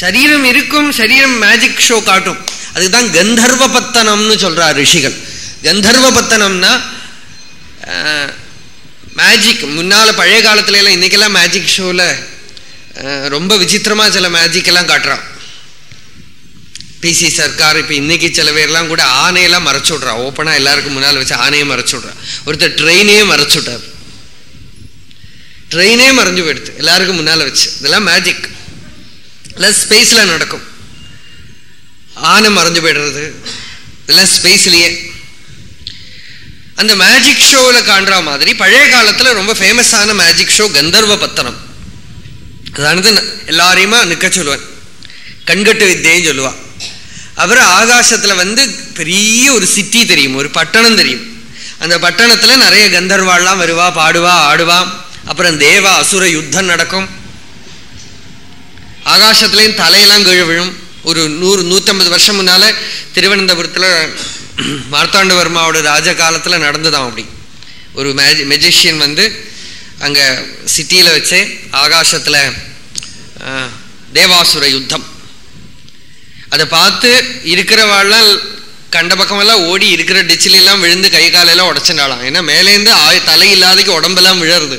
சரீரம் இருக்கும் சரீரம் மேஜிக் ஷோ காட்டும். அதுதான் கந்தர்வ பத்தனம்னு சொல்றார் ரிஷிகள். கந்தர்வ பத்தனம்னா மேஜிக் முன்னால பழைய காலத்துல எல்லாம் இன்னைக்கெல்லாம் மேஜிக் ஷோல ரொம்ப விசித்திரமா சில மேஜிக் எல்லாம் காட்டுறான். பிசி சர்க்கார் இப்ப இன்னைக்கு சில பேர்லாம் கூட ஆணையெல்லாம் மறைச்சு விட்றா. ஓப்பனா எல்லாருக்கும் முன்னால் வச்சு ஆணையை மறைச்சு விட்றா. ஒருத்தர் ட்ரெயினே மறைச்சு விட்டார். ட்ரெயினே மறைஞ்சு போயிடுது. எல்லாருக்கும் முன்னால வச்சு. இதெல்லாம் மேஜிக் இதெல்லாம் ஸ்பேஸில் நடக்கும். ஆனை மறைஞ்சு போயிடுறது. இதெல்லாம் ஸ்பேஸ்லேயே அந்த மேஜிக் ஷோவில் காண்ற மாதிரி பழைய காலத்தில் ரொம்ப ஃபேமஸான மேஜிக் ஷோ கந்தர்வ பத்தனம். அதானது எல்லாரையுமா நிற்க சொல்லுவேன். கண்கட்டு வித்தியன்னு சொல்லுவாள் அவர் ஆகாசத்தில் வந்து பெரிய ஒரு சிட்டி தெரியும் ஒரு பட்டணம் தெரியும். அந்த பட்டணத்தில் நிறைய கந்தர்வாள்லாம் வருவா பாடுவா ஆடுவா. அப்புறம் தேவா அசுர யுத்தம் நடக்கும். ஆகாசத்துலேயும் தலையெல்லாம் கீழே விழும். ஒரு நூறு நூற்றம்பது வருஷம் முன்னால் திருவனந்தபுரத்தில் மார்த்தாண்டவர்மாவோட ராஜ காலத்தில் நடந்ததாம் அப்படி. ஒரு மேஜி மெஜிஷியன் வந்து அங்கே சிட்டியில் வச்சு ஆகாசத்தில் தேவாசுர யுத்தம். அதை பார்த்து இருக்கிறவாள்லாம் கண்ட பக்கமெல்லாம் ஓடி இருக்கிற டிச்சிலெல்லாம் விழுந்து கை காலெல்லாம் உடச்சினாலாம் ஏன்னா மேலேருந்து ஆய் தலை இல்லாதக்கு உடம்பெல்லாம் விழருது.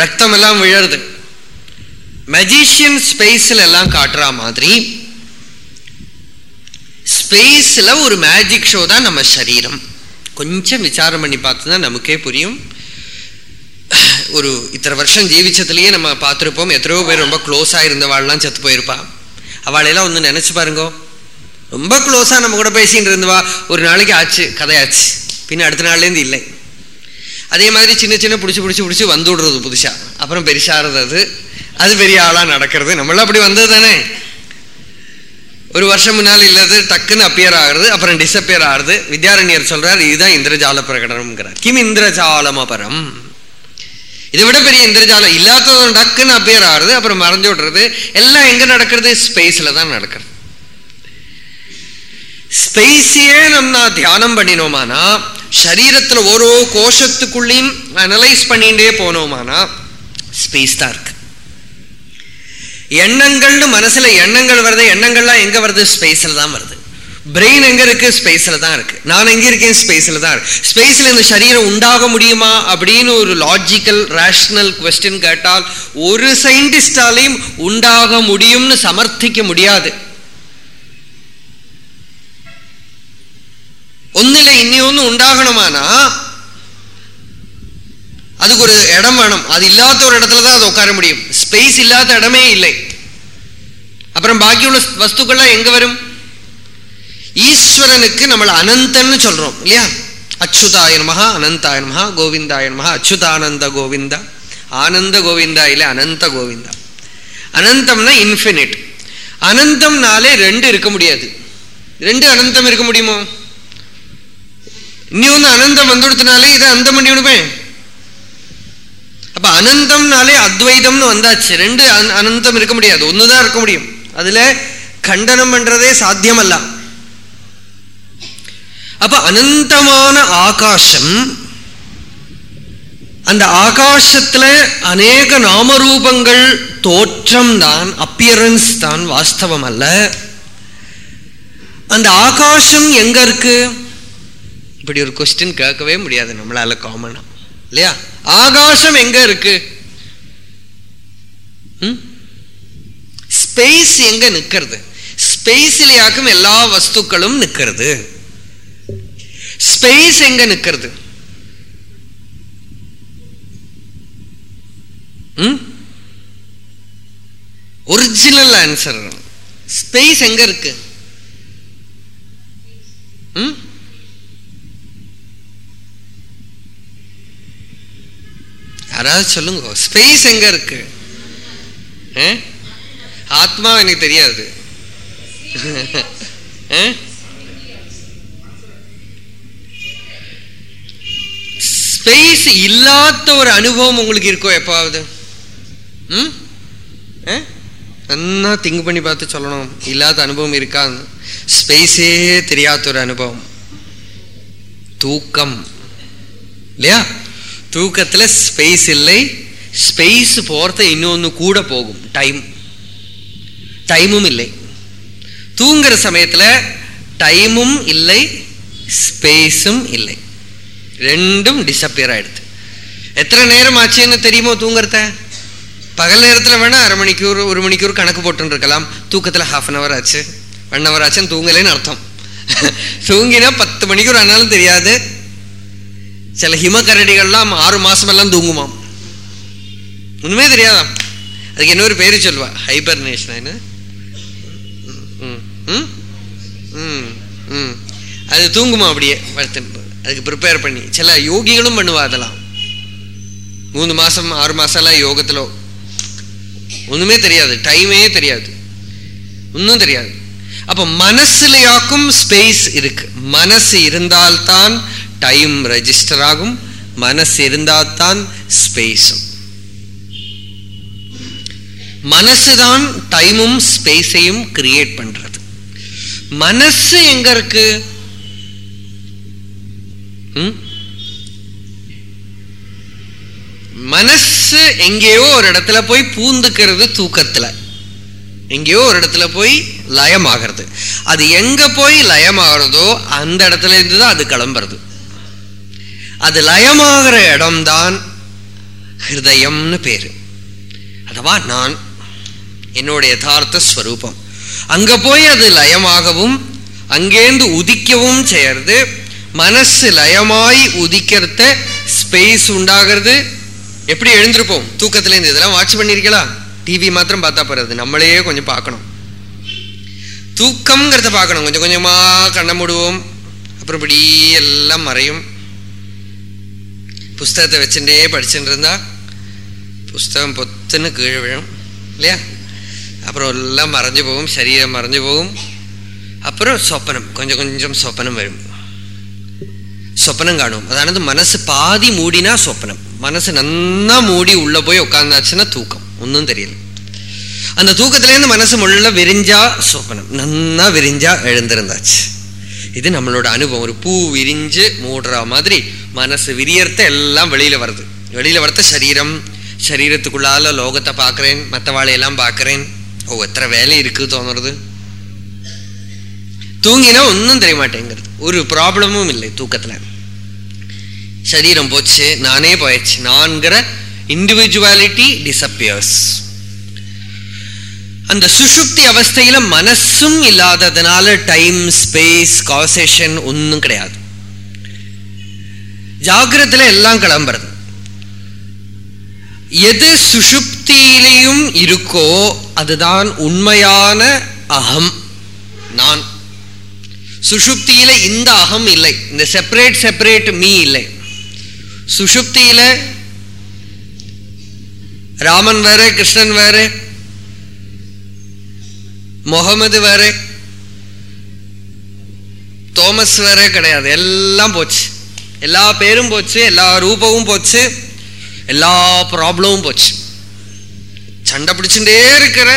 ரத்தமெல்லாம் விழருது. மெஜிஷியன் ஸ்பேஸில் எல்லாம் காட்டுற மாதிரி ஸ்பேஸில் ஒரு மேஜிக் ஷோ தான் நம்ம சரீரம். கொஞ்சம் விசாரம் பண்ணி பார்த்துதான் நமக்கே புரியும். ஒரு இத்தனை வருஷம் ஜீவிச்சதுலேயே நம்ம பார்த்துருப்போம். எத்தனையோ பேர் ரொம்ப க்ளோஸாக இருந்தவாள்லாம் செத்து போயிருப்பா. அவளையெல்லாம் ஒன்று நினச்சி பாருங்க. ரொம்ப க்ளோஸாக நம்ம கூட பேசிகிட்டு இருந்தவா. ஒரு நாளைக்கு ஆச்சு கதையாச்சு. பின்ன அடுத்த நாள்லேருந்து இல்லை. அதே மாதிரி சின்ன சின்ன பிடிச்சி பிடிச்சி பிடிச்சி வந்து விடுறது புதுசாக அப்புறம் பெருசாகிறது அது பெரிய ஆளாக நடக்கிறது. நம்மளாம் அப்படி வந்தது தானே? ஒரு வருஷம் முன்னால் இல்லாது டக்குன்னு அப்பியர் ஆகுறது அப்புறம் டிஸ்அப்பியர் ஆகுறது. வித்யாரண்யர் சொல்றார் இதுதான் இந்திரஜால பிரகடனம்ங்கிறார். கிம் இந்திரஜாலம் அபரம் இதை விட பெரிய இந்திரஜாலம் இல்லாததும் டக்குன்னு அப்பியர் ஆகுறது அப்புறம் மறைஞ்சு விடுறது. எல்லாம் எங்க நடக்கிறது? ஸ்பேஸ்ல தான் நடக்கிறது. ஸ்பேஸையே நம்ம தியானம் பண்ணினோமானா சரீரத்தில் ஓரோ கோஷத்துக்குள்ளேயும் அனலைஸ் பண்ணிகிட்டே போனோமானா ஸ்பேஸ் தான் இருக்கு. எண்ணங்கள்னு மனசுல எண்ணங்கள் வருது எண்ணங்கள்லாம் எங்க வருது? ஸ்பேஸ்ல தான் வருது. பிரெயின் எங்க இருக்கு? ஸ்பேஸ்ல தான் இருக்கு. நான் எங்க இருக்கேன்? ஸ்பேஸ்ல தான் இருக்கு. ஸ்பேஸ்ல இந்த சரீரம் உண்டாக முடியுமா? அப்படின்னு ஒரு லாஜிக்கல் ரேஷனல் கொஸ்டின் கேட்டால் ஒரு சயின்டிஸ்டாலையும் உண்டாக முடியும்னு சமர்த்திக்க முடியாது. ஒன்னில இன்னி ஒன்று உண்டாகணுமானா அதுக்கு ஒரு இடம் வேணும். அது இல்லாத ஒரு இடத்துல தான் அது உட்கார முடியும். ஸ்பேஸ் இல்லாத இடமே இல்லை. அப்புறம் பாக்கியுள்ள வஸ்துக்கள்லாம் எங்க வரும்? ஈஸ்வரனுக்கு நம்மளை அனந்தன்னு சொல்றோம் இல்லையா? அச்சுதாய நமஹா அனந்தாய நமஹா கோவிந்தாய நமஹா அச்சுதானந்த கோவிந்தா. ஆனந்த கோவிந்தா இல்லை அனந்த கோவிந்தா. அனந்தம்னா இன்ஃபினிட் அனந்தம்னாலே ரெண்டு இருக்க முடியாது. ரெண்டு அனந்தம் இருக்க முடியுமோ? இன்னொன்று அனந்தம் வந்துடுத்தினாலே இதை அந்தம் பண்ணிவிடுமே அப்ப அனந்தம்னாலே அத்வைதம்னு வந்தாச்சு. ரெண்டு அனந்தம் இருக்க முடியாது. ஒண்ணுதான் இருக்க முடியும். அதுல கண்டனம் பண்றதே சாத்தியம் அல்ல அப்ப அனந்தமான ஆகாசம் அந்த ஆகாசத்துல அநேக நாமரூபங்கள் தோற்றம் தான் அப்பியரன்ஸ் தான் வாஸ்தவம் அல்ல அந்த ஆகாசம் எங்க இருக்கு? இப்படி ஒரு கொஸ்டின் கேட்கவே முடியாது. நம்மளால காமனா இல்லையா? ஆகாசம் எங்க இருக்கு? ஸ்பேஸ் எங்க நிக்கிறது? ஸ்பேஸ்லயாக்கும் எல்லா வஸ்துக்களும் நிக்கிறது. ஸ்பேஸ் எங்க நிக்கிறது? ஒரிஜினல் ஆன்சர் ஸ்பேஸ் எங்க இருக்கு? ம்? யாராவது சொல்லுங்க. ஸ்பேஸ் எங்க இருக்கு? ஆத்மா எனக்கு தெரியாது. ஸ்பேஸ் இல்லாத ஒரு அனுபவம் உங்களுக்கு இருக்கோ எப்பாவது ம்? நல்லா திங்க் பண்ணி பார்த்து சொல்லணும். இல்லாத அனுபவம் இருக்கான்னு ஸ்பேஸே தெரியாத ஒரு அனுபவம். தூக்கம். இல்லையா? தூக்கத்தில் ஸ்பேஸ் இல்லை. ஸ்பேஸ் போகிறத இன்னொன்று கூட போகும். டைம் டைமும் இல்லை. தூங்குற சமயத்தில் டைமும் இல்லை ஸ்பேஸும் இல்லை. ரெண்டும் டிசப்பியர் ஆகிடுது எத்தனை நேரம் ஆச்சுன்னு தெரியுமோ தூங்குறத? பகல் நேரத்தில் வேணால் அரை மணிக்கூர் ஒரு மணிக்கூர் கணக்கு போட்டுருக்கலாம் தூக்கத்தில் ஹாஃப் அன் ஹவர் ஆச்சு. ஒன் ஹவர் ஆச்சுன்னு தூங்கலைன்னு அர்த்தம். தூங்கினா பத்து மணிக்கூர் ஆனாலும் தெரியாது. சில ஹிமக்கரடிகள்லாம் ஆறு மாசமெல்லாம் தூங்குமாம். ஒண்ணுமே தெரியாதாம். அதுக்கு இன்னொரு பேரு சொல்லுவா. ஹைபர்னேஷன் ம் ம் ம் ம். அது தூங்குமா அப்படியே வளர்த்து அதுக்கு ப்ரிப்பேர் பண்ணி. சில யோகிகளும் பண்ணுவா அதெல்லாம். மூணு மாசம் ஆறு மாசம்லாம் யோகத்துல. ஒண்ணுமே தெரியாது. டைமே தெரியாது. ஒன்றும் தெரியாது. அப்போ மனசுலையாக்கும் ஸ்பேஸ் இருக்கு. மனசு இருந்தால்தான் டைம் ரெஜிஸ்டர் ஆகும். மனசு இருந்தால்தான் ஸ்பேஸும் மனசுதான் டைமும் ஸ்பேஸையும் கிரியேட் பண்றது. மனசு எங்க இருக்கு? ம்? மனசு எங்கேயோ ஒரு இடத்துல போய் பூந்துக்கிறது தூக்கத்துல. எங்கேயோ ஒரு இடத்துல போய் லயமாகிறது. அது எங்க போய் லயமாகிறதோ அந்த இடத்துல இருந்து தான் அது கிளம்புறது. அது லயமாகிற இடம்தான் ஹிருதயம்னு பேரு. அதுவா நான் என்னோட யதார்த்த ஸ்வரூபம். அங்க போய் அது லயமாகவும் அங்கேருந்து உதிக்கவும் செய்யறது மனசு லயமாய் உதிக்கிறத ஸ்பேஸ் உண்டாகிறது. எப்படி எழுந்திருப்போம்? தூக்கத்துலேருந்து இதெல்லாம் வாட்ச் பண்ணியிருக்கீங்களா டிவி மாத்திரம் பார்த்தா போறது. நம்மளையே கொஞ்சம் பார்க்கணும். தூக்கம்ங்கிறத பார்க்கணும். கொஞ்சம் கொஞ்சமா கண்ண மூடுவோம். அப்புறம் இப்படி எல்லாம் மறையும். புஸ்தகத்தை வச்சுட்டே படிச்சுட்டு இருந்தா புஸ்தகம் பொத்துன்னு கீழே விழும் இல்லையா அப்புறம் எல்லாம் மறைஞ்சு போகும் சரீரம் மறைஞ்சு போகும் அப்புறம் சொப்பனம் கொஞ்சம் கொஞ்சம் சொப்பனம் வரும் சொப்பனம் காணும் அதானது மனசு பாதி மூடினா சொப்பனம் மனசு நன்னா மூடி உள்ள போய் உட்காந்தாச்சுன்னா தூக்கம் ஒன்றும் தெரியல அந்த தூக்கத்திலேருந்து மனசு முள்ள விரிஞ்சா சொப்பனம் நன்னா விரிஞ்சா எழுந்திருந்தாச்சு இது நம்மளோட அனுபவம். ஒரு பூ விரிஞ்சு மூடுற மாதிரி மனசு விரியர்த்த எல்லாம் வெளியில வருது. வெளியில வரத்த சரீரம். சரீரத்துக்குள்ளால லோகத்தை பார்க்கறேன் மற்ற வாழையெல்லாம் பார்க்கறேன். ஓ எத்தனை வேலை இருக்கு தோணுறது. தூங்கினா ஒன்றும் தெரிய மாட்டேங்கிறது ஒரு ப்ராப்ளமும் இல்லை தூக்கத்தில். சரீரம் போச்சு நானே போயிடுச்சு. நான்கிற இண்டிவிஜுவாலிட்டி டிசப்பியர்ஸ் அந்த சுஷுப்தி அவஸ்தையில மனசும் இல்லாததுனால டைம் ஸ்பேஸ் காசேஷன் ஒன்றும் கிடையாது. ஜாகிரத்தில் எல்லாம் கிளம்புறது. எது சுஷுப்தியிலையும் இருக்கோ அதுதான் உண்மையான அகம் நான். சுஷுப்தியில இந்த அகம் இல்லை. இந்த செப்பரேட் செப்பரேட் மீ இல்லை. சுஷுப்தியில ராமன் வேற கிருஷ்ணன் வேற முகமது வேற தோமஸ் வேற கிடையாது. எல்லாம் போச்சு. எல்லா பேரும் போச்சு எல்லா ரூபமும் போச்சு எல்லா ப்ராப்ளமும் போச்சு. சண்டை பிடிச்சுட்டே இருக்கிற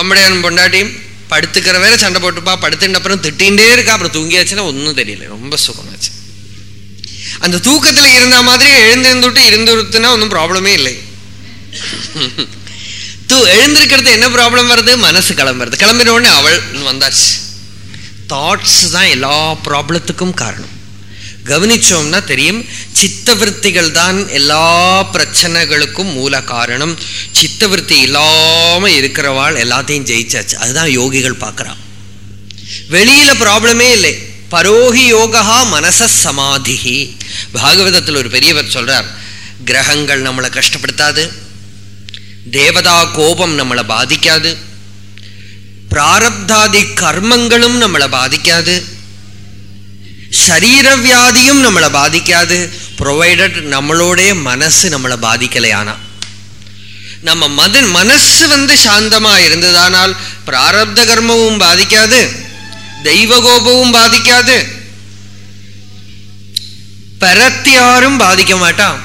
அம்படையான பொண்டாட்டியும் படுத்துக்கிற வேற சண்டை போட்டுப்பா படுத்துட்ட அப்புறம் திட்டிகிட்டே இருக்கா அப்புறம் தூங்கியாச்சுன்னா ஒன்றும் தெரியல. ரொம்ப சுகமாச்சு. அந்த தூக்கத்தில் இருந்த மாதிரி எழுந்திருந்துட்டு இருந்துருத்துனா ஒன்றும் ப்ராப்ளமே இல்லை. தூ எழுந்திருக்கிறது என்ன ப்ராப்ளம் வருது? மனசு கிளம்புறது. கிளம்பின உடனே அவள் வந்தாச்சு. தாட்ஸ் தான் எல்லா ப்ராப்ளத்துக்கும் காரணம். கவனிச்சோம்னா தெரியும். சித்தவருத்திகள் தான் எல்லா பிரச்சனைகளுக்கும் மூல காரணம். சித்தவருத்தி இல்லாமல் இருக்கிறவாள் எல்லாத்தையும் ஜெயிச்சாச்சு. அதுதான் யோகிகள் பார்க்கறான் வெளியில ப்ராப்ளமே இல்லை. பரோகி யோகா மனச சமாதிகி பாகவதத்தில் ஒரு பெரியவர் சொல்றார் கிரகங்கள் நம்மளை கஷ்டப்படுத்தாது. தேவதா கோபம் நம்மளை பாதிக்காது பிராரப்தாதி கர்மங்களும் நம்மளை பாதிக்காது சரீர வியாதியும் நம்மளை பாதிக்காது ப்ரொவைடட் நம்மளோடைய மனசு நம்மளை பாதிக்கலையானா நம்ம மத மனசு வந்து சாந்தமா இருந்ததானால் பிராரப்த கர்மமும் பாதிக்காது தெய்வ கோபமும் பாதிக்காது பரத்தியாரும் பாதிக்க மாட்டான்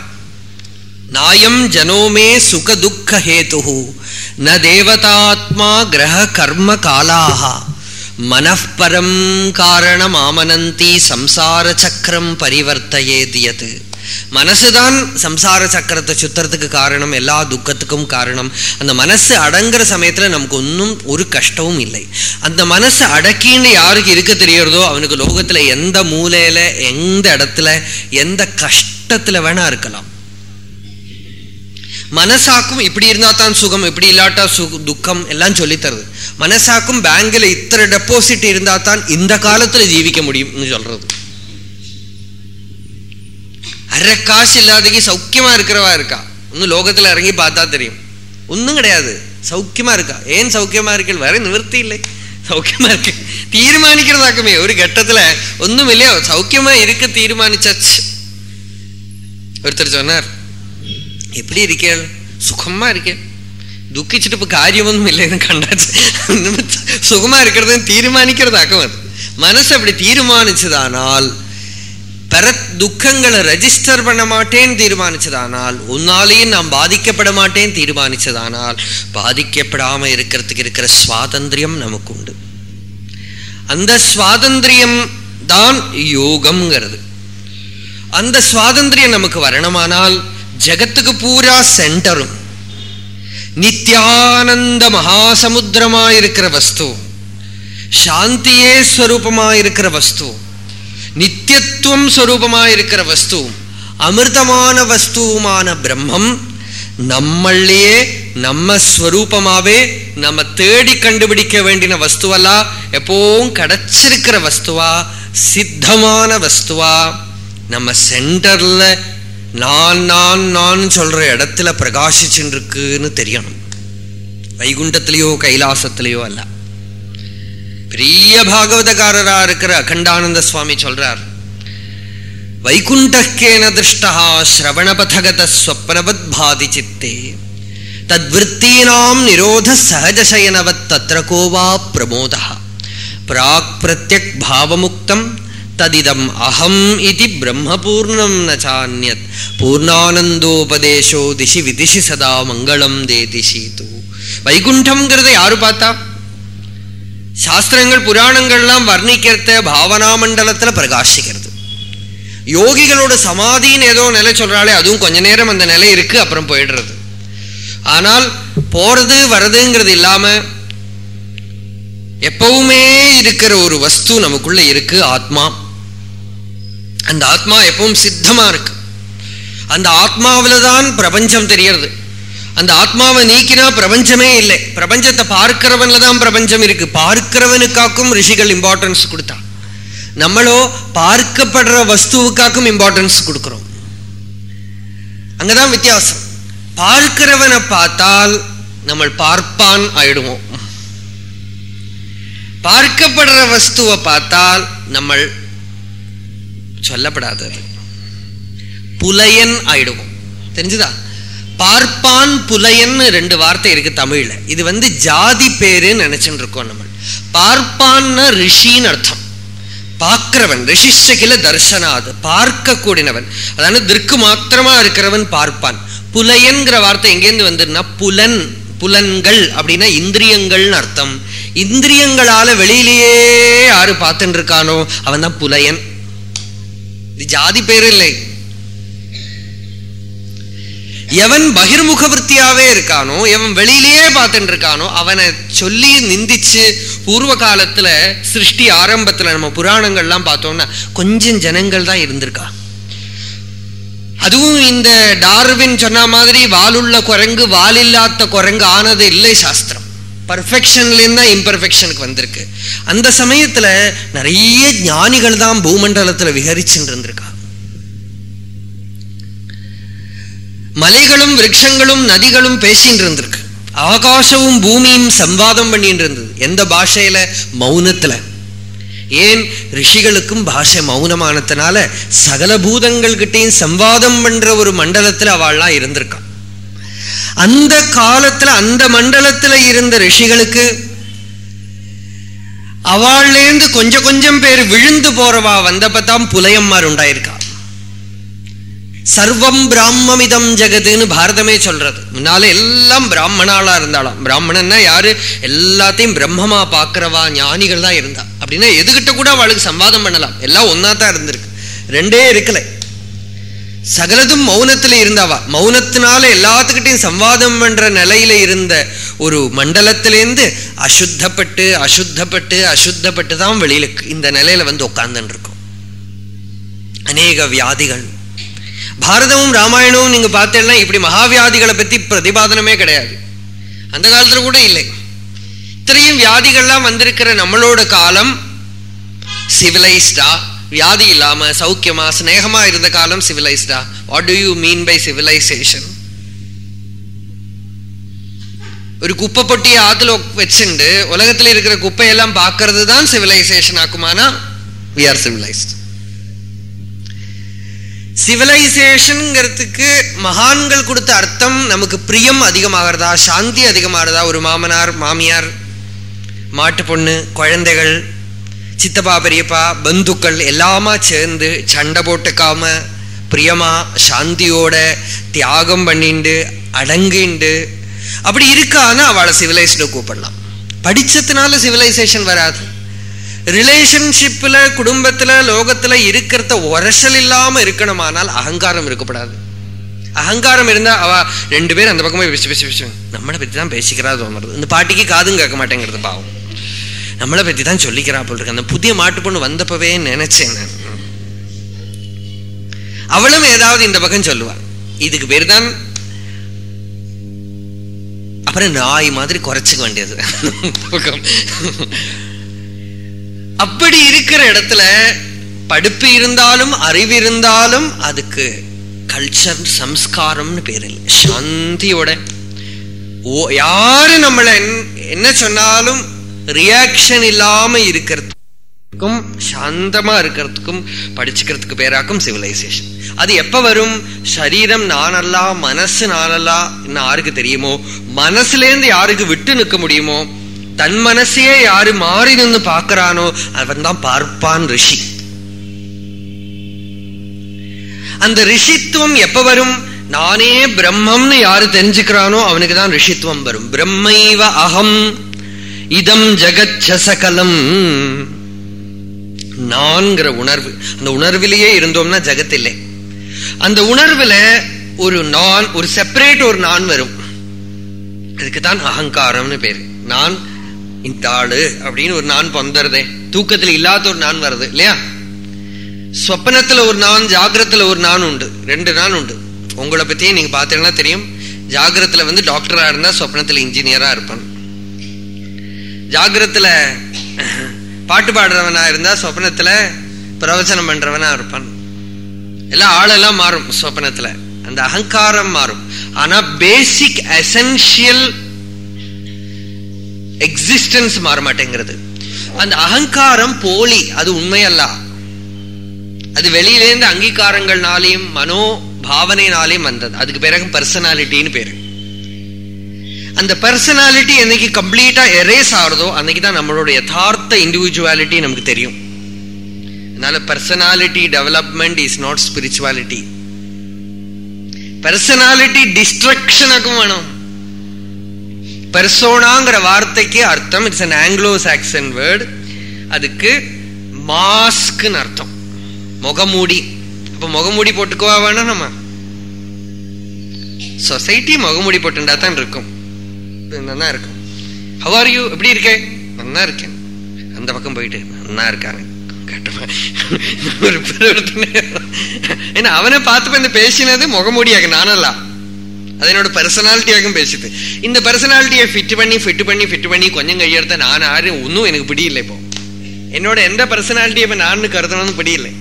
நாயம் ஜனோமே சுகதுக்க ஹேது ந தேவதாத்மா கிரக கர்ம காலாக மனப்பரம் காரணம் ஆமனந்தி சம்சார சக்கரம் பரிவர்த்தையேதியது. மனசுதான் சம்சார சக்கரத்தை சுத்துறதுக்கு காரணம் எல்லா துக்கத்துக்கும் காரணம். அந்த மனசு அடங்குற சமயத்துல நமக்கு ஒன்றும் ஒரு கஷ்டமும் இல்லை. அந்த மனசு அடக்கின்னு யாருக்கு இருக்க தெரியறதோ அவனுக்கு லோகத்துல எந்த மூலையில எந்த இடத்துல எந்த கஷ்டத்துல வேணா இருக்கலாம். மனசாக்கும் இப்படி இருந்தால் தான் சுகம் இப்படி இல்லாட்டா சு துக்கம் எல்லாம் சொல்லித்தருது மனசாக்கும் பேங்கில் இத்தனை டெபாசிட் இருந்தால் தான் இந்த காலத்தில் ஜீவிக்க முடியும்னு சொல்கிறது அரை காசு இல்லாதக்கு சௌக்கியமாக இருக்கிறவா இருக்கா? இன்னும் லோகத்தில் இறங்கி பார்த்தா தெரியும். ஒன்றும் கிடையாது. சௌக்கியமாக இருக்கா? ஏன் சௌக்கியமாக இருக்கு வேற நிவர்த்தி இல்லை. சௌக்கியமாக இருக்கு. தீர்மானிக்கிறதாக்குமே. ஒரு கட்டத்தில் ஒன்றும் இல்லையோ. சௌக்கியமாக இருக்க தீர்மானிச்சாச்சு. ஒருத்தர் சொன்னார் எப்படி இருக்கேள் சுகமா இருக்கேன் துக்கிச்சுட்டு இப்போ காரியமொന്നും இல்லைன்னு கண்டாச்சு சுகமா இருக்கிறது தீர்மானிக்கிறதாக்கும் அது மனசு அப்படி தீர்மானிச்சதானால் பெற துக்கங்களை ரெஜிஸ்டர் பண்ண மாட்டேன்னு தீர்மானிச்சதானால் உன்னாலேயும் நான் பாதிக்கப்பட மாட்டேன் தீர்மானிச்சதானால் பாதிக்கப்படாம இருக்கிறதுக்கு இருக்கிற சுவாதந்திரியம் நமக்கு உண்டு அந்த சுவாதந்திரியம் தான் யோகம்ங்கிறது அந்த சுவாதந்திரியம் நமக்கு வரணுமானால் ஜகத்துக்கு பூரா சென்டரும். நித்யானந்த மகாசமுத்திரமாயிருக்கிற வஸ்து. சாந்தியே ஸ்வரூபமாயிருக்கிற வஸ்து. நித்தியத்துவம் ஸ்வரூபமாயிருக்கிற வஸ்து. அமிர்தமான வஸ்துவுமான பிரம்மம் நம்மளையே நம்ம ஸ்வரூபமாவே நம்ம தேடி கண்டுபிடிக்க வேண்டின வஸ்துவெல்லாம் எப்பவும் கிடைச்சிருக்கிற வஸ்துவா சித்தமான வஸ்துவா. நம்ம சென்டர்ல நான் நான் நான் சொல்ற இடத்துல பிரகாசிச்சுருக்குன்னு தெரியணும் வைகுண்டத்திலேயோ கைலாசத்திலேயோ அல்ல. பெரிய பாகவதக்காரரா இருக்கிற அகண்டானந்த சுவாமி சொல்றார் வைகுண்டக்கேன திருஷ்டா ஸ்ரவணபதகத ஸ்வப்னவத் பாதி சித்தே. தத்வத்தீனாம் நிரோத சகஜசயனவத் தத்ரகோவா பிரமோதா பிராக் பிரத்யக் பாவமுக்தம் ததிதம் அகம் இது பிரம்மபூர்ணம் நச்சான்யத் பூர்ணானந்தோபதேசோ திசி விதிஷி சதா மங்களம் தூ வைகுண்டம்ங்கிறத யாரு பார்த்தா சாஸ்திரங்கள் புராணங்கள்லாம் வர்ணிக்கிறத பாவனா மண்டலத்துல பிரகாசிக்கிறது யோகிகளோட சமாதின்னு ஏதோ நிலை சொல்கிறாலே அதுவும் கொஞ்ச நேரம் அந்த நிலை இருக்கு அப்புறம் போயிடுறது ஆனால் போறது வர்றதுங்கிறது இல்லாம எப்பவுமே இருக்கிற ஒரு வஸ்து நமக்குள்ள இருக்கு ஆத்மா அந்த ஆத்மா எப்பவும் சித்தமா இருக்கு. அந்த ஆத்மாவில் தான் பிரபஞ்சம் தெரியறது அந்த ஆத்மாவை நீக்கினா பிரபஞ்சமே இல்லை. பிரபஞ்சத்தை பார்க்கிறவன்ல தான் பிரபஞ்சம் இருக்கு. பார்க்கிறவனுக்காக்கும் ரிஷிகள் இம்பார்ட்டன்ஸ் கொடுத்தா. நம்மளோ பார்க்கப்படுற வஸ்துவுக்காக்கும் இம்பார்ட்டன்ஸ் கொடுக்குறோம். அங்கதான் வித்தியாசம். பார்க்கிறவனை பார்த்தால் நம்ம பார்ப்பான் ஆயிடுவோம். பார்க்கப்படுற வஸ்துவை பார்த்தால் நம்ம சொல்லப்படாதது. புலையன் ஆயிடுவோம். தெரிஞ்சுதா? பார்ப்பான் புலையன் ரெண்டு வார்த்தை இருக்கு தமிழ்ல. இது வந்து ஜாதி பேருன்னு நினைச்சுட்டு இருக்கோம் நம்ம. பார்ப்பான்னா ரிஷின்னு அர்த்தம். பார்க்கிறவன் ரிஷிஷகில தர்சனாது பார்க்க கூடினவன் அதாவது திருக்கு மாத்திரமா இருக்கிறவன் பார்ப்பான். புலையன்கிற வார்த்தை எங்கேருந்து வந்துன்னா புலன் புலன்கள் அப்படின்னா இந்திரியங்கள்னு அர்த்தம். இந்திரியங்களால வெளியிலேயே யாரு பார்த்துட்டு இருக்கானோ அவன் தான் புலையன். இது ஜாதி பேர் இல்லை. எவன் பகிர்முக விற்த்தியாவே இருக்கானோ எவன் வெளியிலேயே பார்த்துட்டு இருக்கானோ அவனை சொல்லி நிந்திச்சு பூர்வ காலத்துல சிருஷ்டி ஆரம்பத்துல நம்ம புராணங்கள்லாம் பார்த்தோம்னா கொஞ்சம் ஜனங்கள் தான் இருந்திருக்கா. அதுவும் இந்த டார்வின் சொன்ன மாதிரி வாலுள்ள குரங்கு வாலில்லாத குரங்கு ஆனது இல்லை சாஸ்திரம். பர்ஃபெக்ஷன்லேருந்து தான் இம்பர்ஃபெக்ஷனுக்கு வந்திருக்கு. அந்த சமயத்துல நிறைய ஞானிகள் தான் பூமண்டலத்துல விகரிச்சுட்டு இருந்திருக்கா. மலைகளும் விரக்ஷங்களும் நதிகளும் பேசின்னு இருந்திருக்கு. ஆகாசமும் பூமியும் சம்வாதம் பண்ணிட்டு இருந்தது. எந்த பாஷையில? மௌனத்துல. ஏன்? ரிஷிகளுக்கும் பாஷை மௌனமானதுனால சகல பூதங்கள் கிட்டையும் சம்வாதம் பண்ற ஒரு மண்டலத்துல அவள்லாம் இருந்திருக்கான் அந்த காலத்துல அந்த மண்டலத்துல இருந்த ரிஷிகளுக்கு அவள்லேருந்து கொஞ்சம் கொஞ்சம் பேர் விழுந்து போறவா வந்தப்பதான் புலையம்மார் உண்டாயிருக்கா. சர்வம் பிராமமிதம் ஜெகதுன்னு பாரதமே சொல்றது. முன்னால எல்லாம் பிராமணாளா இருந்தாலும் பிராமணன்னா யாரு? எல்லாத்தையும் பிரம்மமா பாக்குறவா ஞானிகள் தான் இருந்தா. அப்படின்னா எதுகிட்ட கூட அவளுக்கு சம்வாதம் பண்ணலாம். எல்லாம் ஒன்னா தான் இருந்திருக்கு. ரெண்டே இருக்கலை. சகலதும் மௌனத்துல இருந்தாவா? மௌனத்தினால எல்லாத்துக்கிட்டையும் சம்வாதம் பண்ற நிலையில இருந்த ஒரு மண்டலத்திலேருந்து அசுத்தப்பட்டு அசுத்தப்பட்டு அசுத்தப்பட்டு தான் வெளியில இந்த நிலையில வந்து உட்கார்ந்துட்டு இருக்கும் அநேக வியாதிகள். பாரதமும் ராமாயணமும் நீங்க பார்த்தேன்னா இப்படி மகாவியாதிகளை பத்தி பிரதிபாதனமே கிடையாது. அந்த காலத்துல கூட இல்லை. இத்தனையும் வியாதிகள்லாம் வந்திருக்கிற நம்மளோட காலம் சிவிலைஸ்டா வியாதி இல்லாம சௌக்கியமா ஸ்னேகமா இருந்த காலம் சிவிலைஸ்டா what do you mean by civilization ஒரு குப்பை பொட்டியை ஆத்துல வச்சுண்டு உலகத்துல இருக்கிற குப்பையெல்லாம் பார்க்கறது தான் சிவிலைசேஷன் ஆக்குமானா? வி ஆர் சிவிலைஸ்ட் சிவிலைசேஷனுங்கிறதுக்கு மகான்கள் கொடுத்த அர்த்தம் நமக்கு பிரியம் அதிகமாகிறதா சாந்தி அதிகமாகிறதா? ஒரு மாமனார் மாமியார் மாட்டு பொண்ணு குழந்தைகள் சித்தப்பா பெரியப்பா பந்துக்கள் எல்லாமா சேர்ந்து சண்டை போட்டுக்காம பிரியமா சாந்தியோட தியாகம் பண்ணிண்டு அடங்கிண்டு அப்படி இருக்கான்னு அவளை சிவிலைஸ்டு கூப்பிடலாம். படிச்சதுனால சிவிலைசேஷன் வராது. ரிலேஷன்ஷிப்பில் குடும்பத்தில் லோகத்தில் இருக்கிறத உரசல் இல்லாமல் இருக்கணுமானால் அகங்காரம் இருக்கப்படாது. அகங்காரம் இருந்தால் அவ ரெண்டு பேரும் அந்த பக்கமே பேசி பேசி பேசுவேன் நம்மளை பற்றி தான் பேசிக்கிறா தோணுறது. இந்த பாட்டிக்கு காதும் கேட்க மாட்டேங்கிறது பாவம். நம்மளை பத்தி தான் சொல்லிக்கிறா போல் இருக்கு. அந்த புதிய மாட்டு பொண்ணு வந்தப்பவே நினைச்சேன் நான். அவளும் ஏதாவது இந்த பக்கம் சொல்லுவா. இதுக்கு பேர் தான் அப்புறம் நாய் மாதிரி குறைச்சிக்க வேண்டியது. அப்படி இருக்கிற இடத்துல படிப்பு இருந்தாலும் அறிவு இருந்தாலும் அதுக்கு கல்ச்சர் சம்ஸ்காரம்னு பேர் இல்லை. சாந்தியோட. ஓ யாரு நம்மள என்ன சொன்னாலும் ரியாக்ஷன் இல்லாம இருக்கிறதுக்கும் சாந்தமா இருக்கிறதுக்கும் படிச்சுக்கிறதுக்கு பேராக்கும் சிவிலைசேஷன் அது எப்ப வரும்? சரீரம் நானல்லா மனசு நானல்லா யாருக்கு தெரியுமோ? மனசுல இருந்து யாருக்கு விட்டு நிற்க முடியுமோ? தன் மனசையே யாரு மாறி நின்று பாக்குறானோ அவன் தான் பார்ப்பான் ரிஷி. அந்த ரிஷித்துவம் எப்ப வரும்? நானே பிரம்மம்னு யாரு தெரிஞ்சுக்கிறானோ அவனுக்கு தான் ரிஷித்துவம் வரும். பிரம்மைவ அகம். இதம் ஜகச்சசகலம். நான்கிற உணர்வு. அந்த உணர்விலேயே இருந்தோம்னா ஜகத் இல்லை அந்த உணர்வுல ஒரு நான் ஒரு செப்பரேட் ஒரு நான் வரும். அதுக்கு தான் அகங்காரம்னு பேரு. நான் இந்த ஆளு அப்படின்னு ஒரு நான் பந்தறதே தூக்கத்துல இல்லாத ஒரு நான் வருது இல்லையா? சொப்பனத்துல ஒரு நான் ஜாகிரத்துல ஒரு நான் உண்டு. ரெண்டு நான் உண்டு. உங்களை பத்தியும் நீங்க பாத்தீங்கன்னா தெரியும். ஜாகிரத்துல வந்து டாக்டரா இருந்தா சொப்னத்துல இன்ஜினியரா இருப்பான். ஜாகிரத்துல பாட்டு பாடுறவனா இருந்தா சொப்னத்துல பிரவச்சனம் பண்றவனா இருப்பான். எல்லாம் ஆளெல்லாம் மாறும் சொப்னத்துல அந்த அகங்காரம் மாறும். ஆனா பேசிக் எசென்சியல் எக்ஸிஸ்டன்ஸ் மாற மாட்டேங்கிறது. அந்த அகங்காரம் போலி அது உண்மையல்ல. அது வெளியிலேருந்து அங்கீகாரங்கள்னாலையும் மனோ பாவனைனாலையும் வந்தது. அதுக்கு பிறகு பர்சனாலிட்டின்னு பேரு. அந்த பர்சனாலிட்டி என்னைக்கு கம்ப்ளீட்டா எரேஸ் ஆகிறதோ அன்னைக்கு தான் நம்மளோட யதார்த்த இண்டிவிஜுவாலிட்டி நமக்கு தெரியும். அதனால personality development is not spirituality personality டிஸ்ட்ரக்ஷனுக்கும் வேணும். பெர்சோனாங்கிற வார்த்தைக்கு அர்த்தம் it's an Anglo Saxon word அதுக்கு மாஸ்க்னு அர்த்தம். முகமூடி. அப்ப முகமூடி போட்டுக்கோவா வேணாம் நம்ம? சொசைட்டி முகமூடி போட்டுண்டா தான் இருக்கும். நல்லா இருக்கும் ஹவ் ஆர் யூ எப்படி இருக்கே? நல்லா இருக்கேன். அந்த பக்கம் போயிட்டு நல்லா இருக்காங்க. ஏன்னா அவனை பார்த்து இந்த பேசினது முகமூடியாக நானல்ல. அது என்னோட பர்சனாலிட்டியாக பேசுது. இந்த பர்சனாலிட்டியை ஃபிட் பண்ணி ஃபிட் பண்ணி ஃபிட் பண்ணி கொஞ்சம் கையெடுத்த நான் ஆறு ஒன்னும் எனக்கு பிடியில்லை இப்போ. என்னோட எந்த பர்சனாலிட்டியை இப்போ நான் கருதணும்னு பிடியில்லை.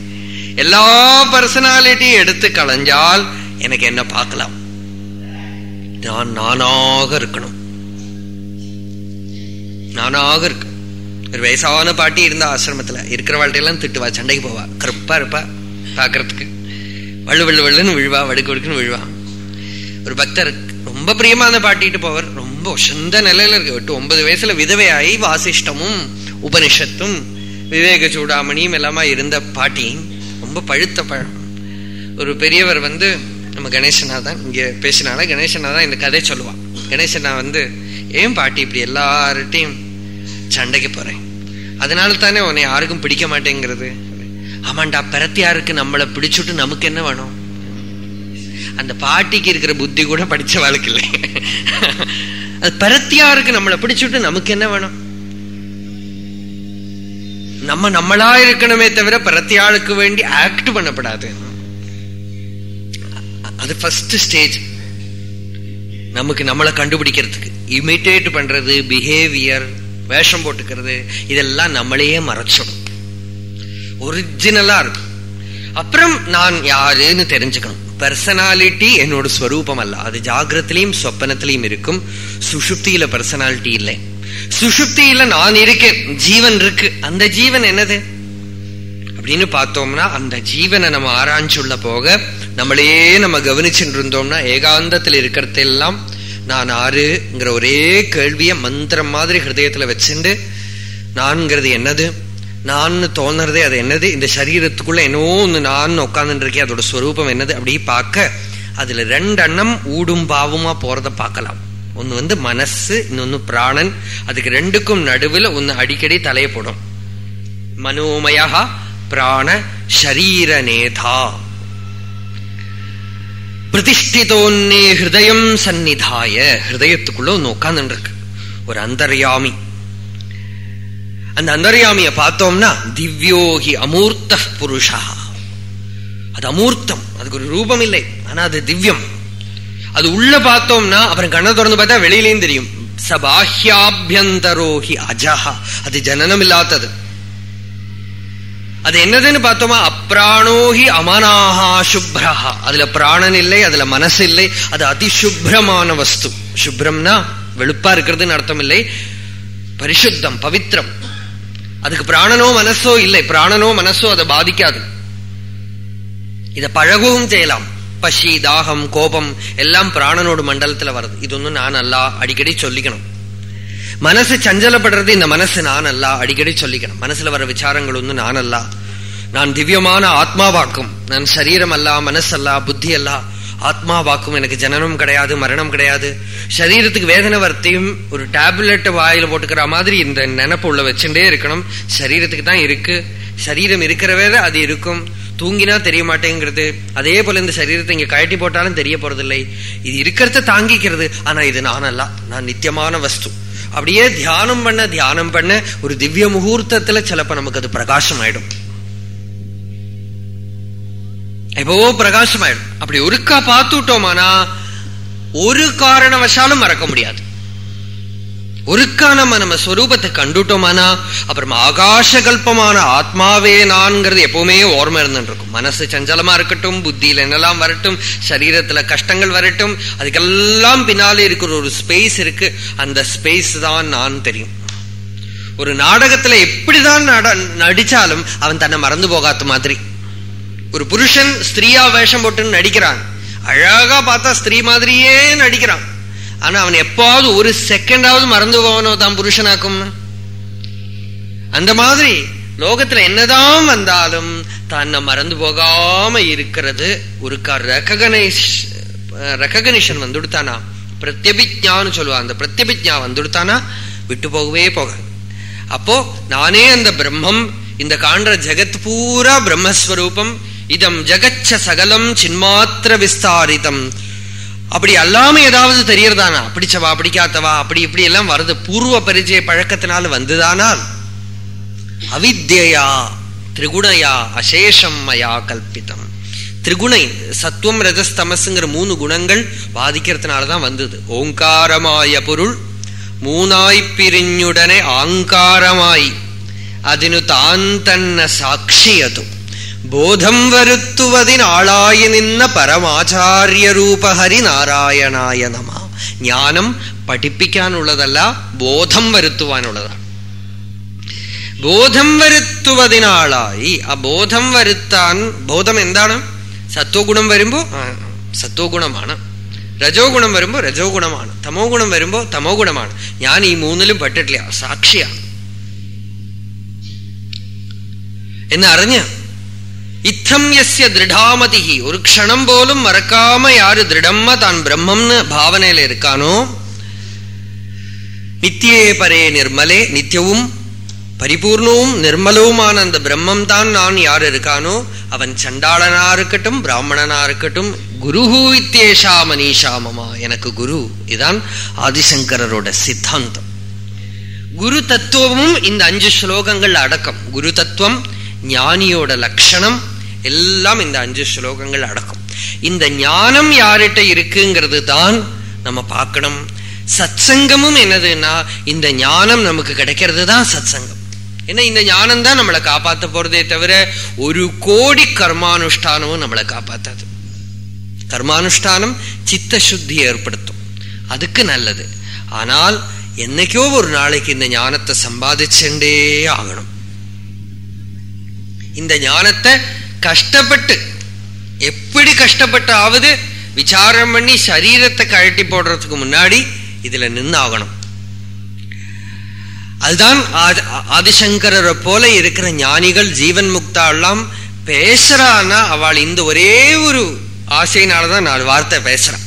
எல்லா பர்சனாலிட்டியும் எடுத்து களைஞ்சால் எனக்கு என்ன பார்க்கலாம்? நான் நானாக இருக்கணும். நானாக இருக்கு. ஒரு வயசான பாட்டி இருந்தா ஆசிரமத்துல. இருக்கிற வாழ்க்கையெல்லாம் திட்டுவா சண்டைக்கு போவா. கருப்பா இருப்பா பாக்குறதுக்கு. வள்ளு வள்ளு வள்ளுன்னு விழுவா வடுக்கு வடுக்குன்னு விழுவா. ஒரு பக்தர் ரொம்ப பிரியமான பாட்டிட்டு போவர். ரொம்ப உசந்த நிலையில இருக்கு. எட்டு ஒன்பது வயசுல விதவையாயி வாசிஷ்டமும் உபனிஷத்தும் விவேக சூடாமணியும் எல்லாமா இருந்த பாட்டி ரொம்ப பழுத்த பழம். ஒரு பெரியவர் வந்து நம்ம கணேசனா தான் இங்க பேசினால கணேசனா தான் இந்த கதை சொல்லுவான் கணேசனா வந்து ஏன் பாட்டி இப்படி எல்லார்ட்டையும் சண்டைக்கு போறேன். அதனால தானே உன்னை யாருக்கும் பிடிக்க மாட்டேங்கிறது. ஆமாண்டா பிரத்தியாருக்கு நம்மளை பிடிச்சுட்டு நமக்கு என்ன வேணும்? அந்த பாட்டிக்கு இருக்கிற புத்தி கூட படிச்ச வாழ்க்கை இல்லை. அது பரத்தியாருக்கு நம்மளை பிடிச்சுட்டு நமக்கு என்ன வேணும்? நம்ம நம்மளா இருக்கணுமே தவிர பரத்தியாளுக்கு வேண்டி ஆக்ட் பண்ணப்படாது. அது ஃபர்ஸ்ட் ஸ்டேஜ் நமக்கு நம்மளை கண்டுபிடிக்கிறதுக்கு. இமிட்டேட் பண்றது பிஹேவியர் வேஷம் போட்டுக்கிறது இதெல்லாம் நம்மளையே மறைச்சிடும். ஒரிஜினலா இருக்கும். அப்புறம் நான் யாருன்னு தெரிஞ்சுக்கணும். பர்சனாலிட்டி என்னோட ஸ்வரூபம் அல்ல அது ஜாகிரத்திலையும் சொப்பனத்திலையும் இருக்கும். சுஷுப்தியில பர்சனாலிட்டி இல்லை. சுஷுப்தியில நான் இருக்கேன். ஜீவன் இருக்கு. அந்த ஜீவன் என்னது? அப்படின்னு பார்த்தோம்னா அந்த ஜீவனை நம்ம ஆராய்ச்சுள்ள போக நம்மளையே நம்ம கவனிச்சுட்டு இருந்தோம்னா ஏகாந்தத்தில் இருக்கிறதெல்லாம் நான் ஆறுங்கிற ஒரே கேள்வியை மந்திரம் மாதிரி ஹிருதயத்தில் வச்சுண்டு நான்கிறது என்னது? நான் தோணுறதே அது என்னது? இந்த சரீரத்துக்குள்ள என்னவோ ஒன்று நான் உட்காந்துருக்கேன் அதோட ஸ்வரூபம் என்னது? அப்படி பார்க்க அதில் ரெண்டு அண்ணம் ஊடும் பாவமாக போகிறத பார்க்கலாம். ஒன்று வந்து மனசு இன்னொன்று பிராணன். அதுக்கு ரெண்டுக்கும் நடுவில் ஒன்று அடிக்கடி தலையப்படும் மனோமயா பிராண ஷரீரநேதா. பிரதிஷ்டிதோன்னே ஹிருதயம் சந்நிதாய. ஹிருதயத்துக்குள்ள ஒன்று உட்கார்ந்து இருக்கு ஒரு அந்தர்யாமி. அந்த அந்தர்யாமிய பார்த்தோம்னா திவ்யோகி அமூர்த்த புருஷா. அது அமூர்த்தம். அதுக்கு ஒரு ரூபம் இல்லை ஆனா அது திவ்யம். அது உள்ள பார்த்தோம்னா அப்புறம் கண்ணை திறந்து பார்த்தா வெளியிலையும் தெரியும். சபாஹ்யாபியந்தரோஹி அஜஹா. அது ஜனனம் இல்லாதது அது என்னதுன்னு பார்த்தோமா? அப்ராணோஹி அமனாகா சுப்ரஹா. அதுல பிராணன் இல்லை அதுல மனசு இல்லை அது அதிசுப்ரமான வஸ்து. சுப்ரம்னா வெளுப்பா இருக்கிறதுன்னு அர்த்தம் இல்லை. பரிசுத்தம் பவித்ரம். அதுக்கு பிராணனோ மனசோ இல்லை. பிராணனோ மனசோ அதை பாதிக்காது. இதை பழகவும் செய்யலாம். பசி தாகம் கோபம் எல்லாம் பிராணனோட மண்டலத்துல வருது இது ஒன்னும் நான் நல்லா அடிக்கடி சொல்லிக்கணும். மனசு சஞ்சலப்படுறது இந்த மனசு நான் அல்ல அடிக்கடி சொல்லிக்கணும். மனசுல வர விசாரங்கள் ஒன்று நான் அல்ல நான் திவ்யமான ஆத்மாவாக்கும். நான் சரீரம் அல்ல மனசல்ல புத்தி அல்ல ஆத்மா வாக்கும் எனக்கு ஜனனம் கிடையாது மரணம் கிடையாது. சரீரத்துக்கு வேதனை வர்த்தியும் ஒரு டேப்லெட் வாயில போட்டுக்கிற மாதிரி இந்த நினப்பு உள்ள வச்சுட்டே இருக்கணும். சரீரத்துக்கு தான் இருக்கு. சரீரம் இருக்கிறவே அது இருக்கும். தூங்கினா தெரிய மாட்டேங்கிறது. அதே போல இந்த சரீரத்தை இங்க கழட்டி போட்டாலும் தெரிய போறதில்லை. இது இருக்கிறத தாங்கிக்கிறது. ஆனா இது நான் அல்ல நான் நித்தியமான வஸ்து. அப்படியே தியானம் பண்ண தியானம் பண்ண ஒரு திவ்ய முகூர்த்தத்துல சிலப்ப நமக்கு அது பிரகாசம் ஆயிடும் எப்பவோ பிரகாசம் ஆயிடும் அப்படி ஒருக்கா பார்த்துட்டோமானா ஒரு காரணவசாலும் மறக்க முடியாது. ஒருக்கா நம்ம நம்ம ஸ்வரூபத்தை கண்டுட்டோமானா அப்புறம் ஆகாச கல்பமான ஆத்மாவே நான்கிறது எப்பவுமே ஓர்மை இருந்துருக்கும் மனசு சஞ்சலமா இருக்கட்டும் புத்தியில என்னெல்லாம் வரட்டும் சரீரத்துல கஷ்டங்கள் வரட்டும் அதுக்கெல்லாம் பின்னாலே இருக்கிற ஒரு ஸ்பேஸ் இருக்கு. அந்த ஸ்பேஸ் தான் நான் தெரியும். ஒரு நாடகத்துல எப்படிதான் நடிச்சாலும் அவன் தன்னை மறந்து போகாத மாதிரி. ஒரு புருஷன் ஸ்திரீயா வேஷம் போட்டுன்னு நடிக்கிறான். அழகா பார்த்தா ஸ்திரீ மாதிரியே நடிக்கிறான். ஆனா அவன் எப்பாவது ஒரு செகண்டாவது மறந்து போவனோ தான் புருஷனாக்கும். அந்த மாதிரி லோகத்துல என்னதான் வந்தாலும் தன்னை மறந்து போகாம இருக்கிறது. ஒரு ரெகனைஸ் ரெகனைஷன் வந்துடுத்தானா? பிரத்யபிஜான்னு சொல்லுவான் அந்த பிரத்யபிஜா வந்துடுத்தானா? விட்டு போகவே போக அப்போ நானே அந்த பிரம்மம் இந்த காண்ற ஜெகத் பூரா பிரம்மஸ்வரூபம் இதம் ஜகச்ச சகலம் சின்மாத்திர விஸ்தாரிதம். அப்படி அல்லாம ஏதாவது தெரியறதானா பிடிச்சவா பிடிக்காதவா அப்படி இப்படி எல்லாம் வருது பூர்வ பரிச்சய பழக்கத்தினால வந்துதானால் அவித்யா திரிகுணயா அசேஷம் மயா கல்பிதம் திரிகுணை சத்துவம் ரஜஸ்தமசுங்கிற மூணு குணங்கள் பாதிக்கிறதுனாலதான் வந்தது ஓங்காரமாய பொருள் மூனாய் பிரிஞ்சுடனே ஆங்காரமாய் അതിനു താൻ തന്നെ സാക്ഷിയതും ബോധം വരുത്തുവതിനാളായി നിന്ന പരമാചാര്യരൂപ ഹരിനാരായണായ നമ. ജ്ഞാനം പഠിപ്പിക്കാനുള്ളതല്ല ബോധം വരുത്തുവാനുള്ളതാണ്. ബോധം വരുത്തുവതിനാളായി ആ ബോധം വരുത്താൻ ബോധം എന്താണ്? സത്വഗുണം വരുമ്പോ സത്വ ഗുണമാണ് രജോ ഗുണം വരുമ്പോ രജോ ഗുണമാണ് തമോ ഗുണം വരുമ്പോ തമോ ഗുണമാണ് ഞാൻ ഈ മൂന്നിലും പെട്ടിട്ടില്ല സാക്ഷിയാണ്. എന്നറിഞ്ഞ് இத்தம் எஸ்ய திருடாமதி ஒரு க்ஷணம் போலும் மறக்காம யாரு திருடம்மா தான் பிரம்மம்னு பாவனையில இருக்கானோ? நித்தியே பரே நிர்மலே நித்தியவும் பரிபூர்ணவும் நிர்மலவுமான அந்த பிரம்மம் தான் நான் யார் இருக்கானோ அவன் சண்டாளனா இருக்கட்டும் பிராமணனா இருக்கட்டும் குருஹு இத்தேஷா மனிஷாமமா எனக்கு குரு இதான் ஆதிசங்கரோட சித்தாந்தம். குரு தத்துவமும் இந்த அஞ்சு ஸ்லோகங்கள் அடக்கம். குரு தத்துவம் ஞானியோட லட்சணம் எல்லாம் இந்த அஞ்சு ஸ்லோகங்கள் அடக்கும். இந்த ஞானம் யார்கிட்ட இருக்குங்கிறது தான் நம்ம பார்க்கணும். சத்சங்கமும் என்னதுன்னா இந்த ஞானம் நமக்கு கிடைக்கிறது தான் சத்சங்கம். ஏன்னா இந்த ஞானம் தான் நம்மளை காப்பாற்ற போறதே தவிர ஒரு கோடி கர்மானுஷ்டானமும் நம்மளை காப்பாத்தாது. கர்மானுஷ்டானம் சித்த சுத்தி ஏற்படுத்தும். அதுக்கு நல்லது. ஆனால் என்னைக்கோ ஒரு நாளைக்கு இந்த ஞானத்தை சம்பாதிச்சுட்டே ஆகணும். இந்த ஞானத்தை கஷ்டப்பட்டு எப்படி கஷ்டப்பட்டாவது விசாரம் பண்ணி சரீரத்தை கழட்டி போடுறதுக்கு முன்னாடி இதுல நின்று ஆகணும் அதுதான் ஆதிசங்கரரை போல இருக்கிற ஞானிகள் ஜீவன் முக்தா எல்லாம் பேசுறான்னா அவள் இந்த ஒரே ஒரு ஆசையினாலதான் நாலு வார்த்தை பேசுறான்.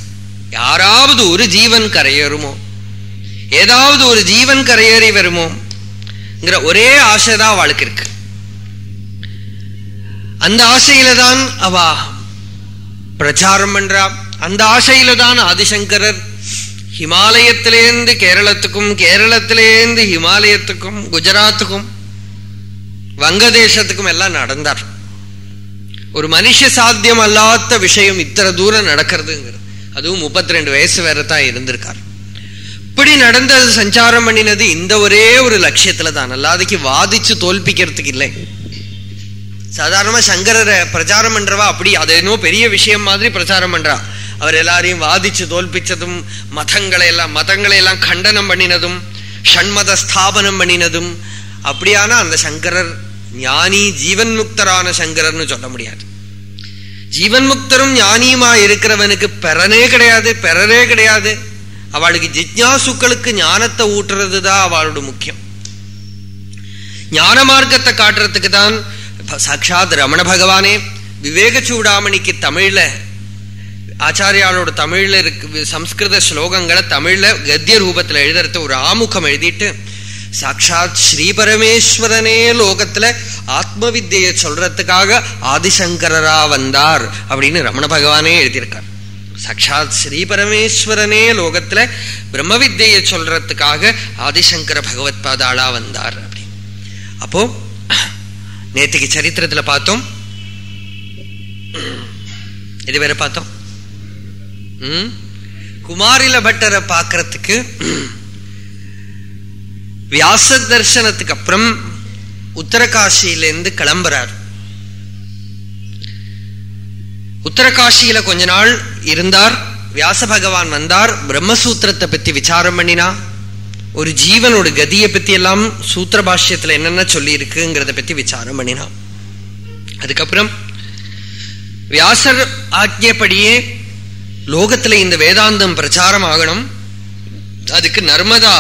யாராவது ஒரு ஜீவன் கரையேறுமோ ஏதாவது ஒரு ஜீவன் கரையேறி வருமோங்கிற ஒரே ஆசைதான் அவளுக்கு இருக்கு. அந்த ஆசையில தான் அவ பிரச்சாரம் பண்றா. அந்த ஆசையில தான் ஆதிசங்கரர் ஹிமாலயத்திலேருந்து கேரளத்துக்கும் கேரளத்திலேருந்து ஹிமாலயத்துக்கும் குஜராத்துக்கும் வங்கதேசத்துக்கும் எல்லாம் நடந்தார். ஒரு மனுஷ சாத்தியம் அல்லாத விஷயம் இத்தனை தூரம் நடக்கிறதுங்கிறது. அதுவும் முப்பத்தி ரெண்டு வயசு வேற தான் இருந்திருக்கார். இப்படி நடந்தது சஞ்சாரம் பண்ணினது இந்த ஒரே ஒரு லட்சியத்துல தான். அல்லாதைக்கு வாதிச்சு தோல்பிக்கிறதுக்கு இல்லை. சாதாரணமா சங்கரரை பிரச்சாரம் பண்றவா? அப்படி அது என்னவோ பெரிய விஷயம் மாதிரி பிரச்சாரம் பண்றா. அவர் எல்லாரையும் வாதிச்சு தோல்பிச்சதும் மதங்களை எல்லாம் மதங்களை எல்லாம் கண்டனம் பண்ணினதும் ஷண்மத ஸ்தாபனம் பண்ணினதும் அப்படியான அந்த சங்கரர் ஞானி ஜீவன் முக்தரான சங்கரர்னு சொல்ல முடியாது. ஜீவன் முக்தரும் ஞானியுமா இருக்கிறவனுக்கு பெறனே கிடையாது பெறரே கிடையாது. அவளுக்கு ஜிஜ்ஞாசுக்களுக்கு ஞானத்தை ஊட்டுறது தான் அவளோட முக்கியம். ஞான மார்க்கத்தை காட்டுறதுக்கு தான் சாட்சாத் ரமண பகவானே விவேக சூடாமணிக்கு தமிழ்ல ஆச்சாரியாலோட தமிழ்ல இருக்கு சம்ஸ்கிருத ஸ்லோகங்களை தமிழ்ல கத்திய ரூபத்துல எழுதுறது ஒரு ஆமுகம் எழுதிட்டு சாட்சாத் ஸ்ரீபரமேஸ்வரனே லோகத்துல ஆத்ம வித்தியை சொல்றதுக்காக ஆதிசங்கரரா வந்தார் அப்படின்னு ரமண பகவானே எழுதியிருக்கார். சாட்சாத் ஸ்ரீபரமேஸ்வரனே லோகத்துல பிரம்ம வித்தியை சொல்றதுக்காக ஆதிசங்கர பகவத் பாதாளா வந்தார் அப்படின்னு. அப்போ நேற்றுக்கு சரித்திரத்துல பார்த்தோம். இது வேற பார்த்தோம். குமாரில பட்டரை பார்க்கறதுக்கு வியாச தர்சனத்துக்கு அப்புறம் உத்தரகாசியிலேருந்து கிளம்புறார். உத்தரகாசியில கொஞ்ச நாள் இருந்தார். வியாச பகவான் வந்தார். பிரம்மசூத்திரத்தை பத்தி விசாரம் பண்ணினா ஒரு ஜீவனோட கதியை பத்தி எல்லாம் சூத்திர பாஷ்யத்துல என்னென்ன சொல்லி இருக்குங்கிறத பத்தி விசாரம் பண்ணினான். அதுக்கப்புறம் வியாசர் ஆக்கியப்படியே லோகத்துல இந்த வேதாந்தம் பிரச்சாரம் ஆகணும் அதுக்கு நர்மதா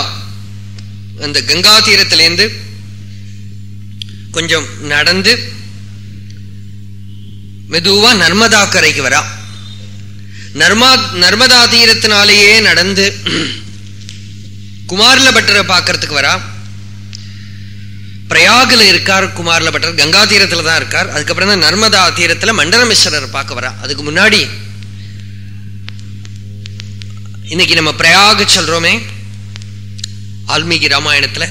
அந்த கங்கா தீரத்திலேருந்து கொஞ்சம் நடந்து மெதுவா நர்மதா கரைக்கு வரா. நர்மா நர்மதா தீரத்தினாலேயே நடந்து குமாரில பட்டரை பார்க்கறதுக்கு வரா. பிரயாகில் இருக்கார் குமாரில பட்டர். கங்கா தீரத்துல தான் இருக்கார். அதுக்கப்புறம் தான் நர்மதா தீரத்துல மண்டலமிஸ்வரர் பார்க்க வரா. அதுக்கு முன்னாடி இன்னைக்கு நம்ம பிரயாக சொல்றோமே ஆல்மீகி ராமாயணத்துல.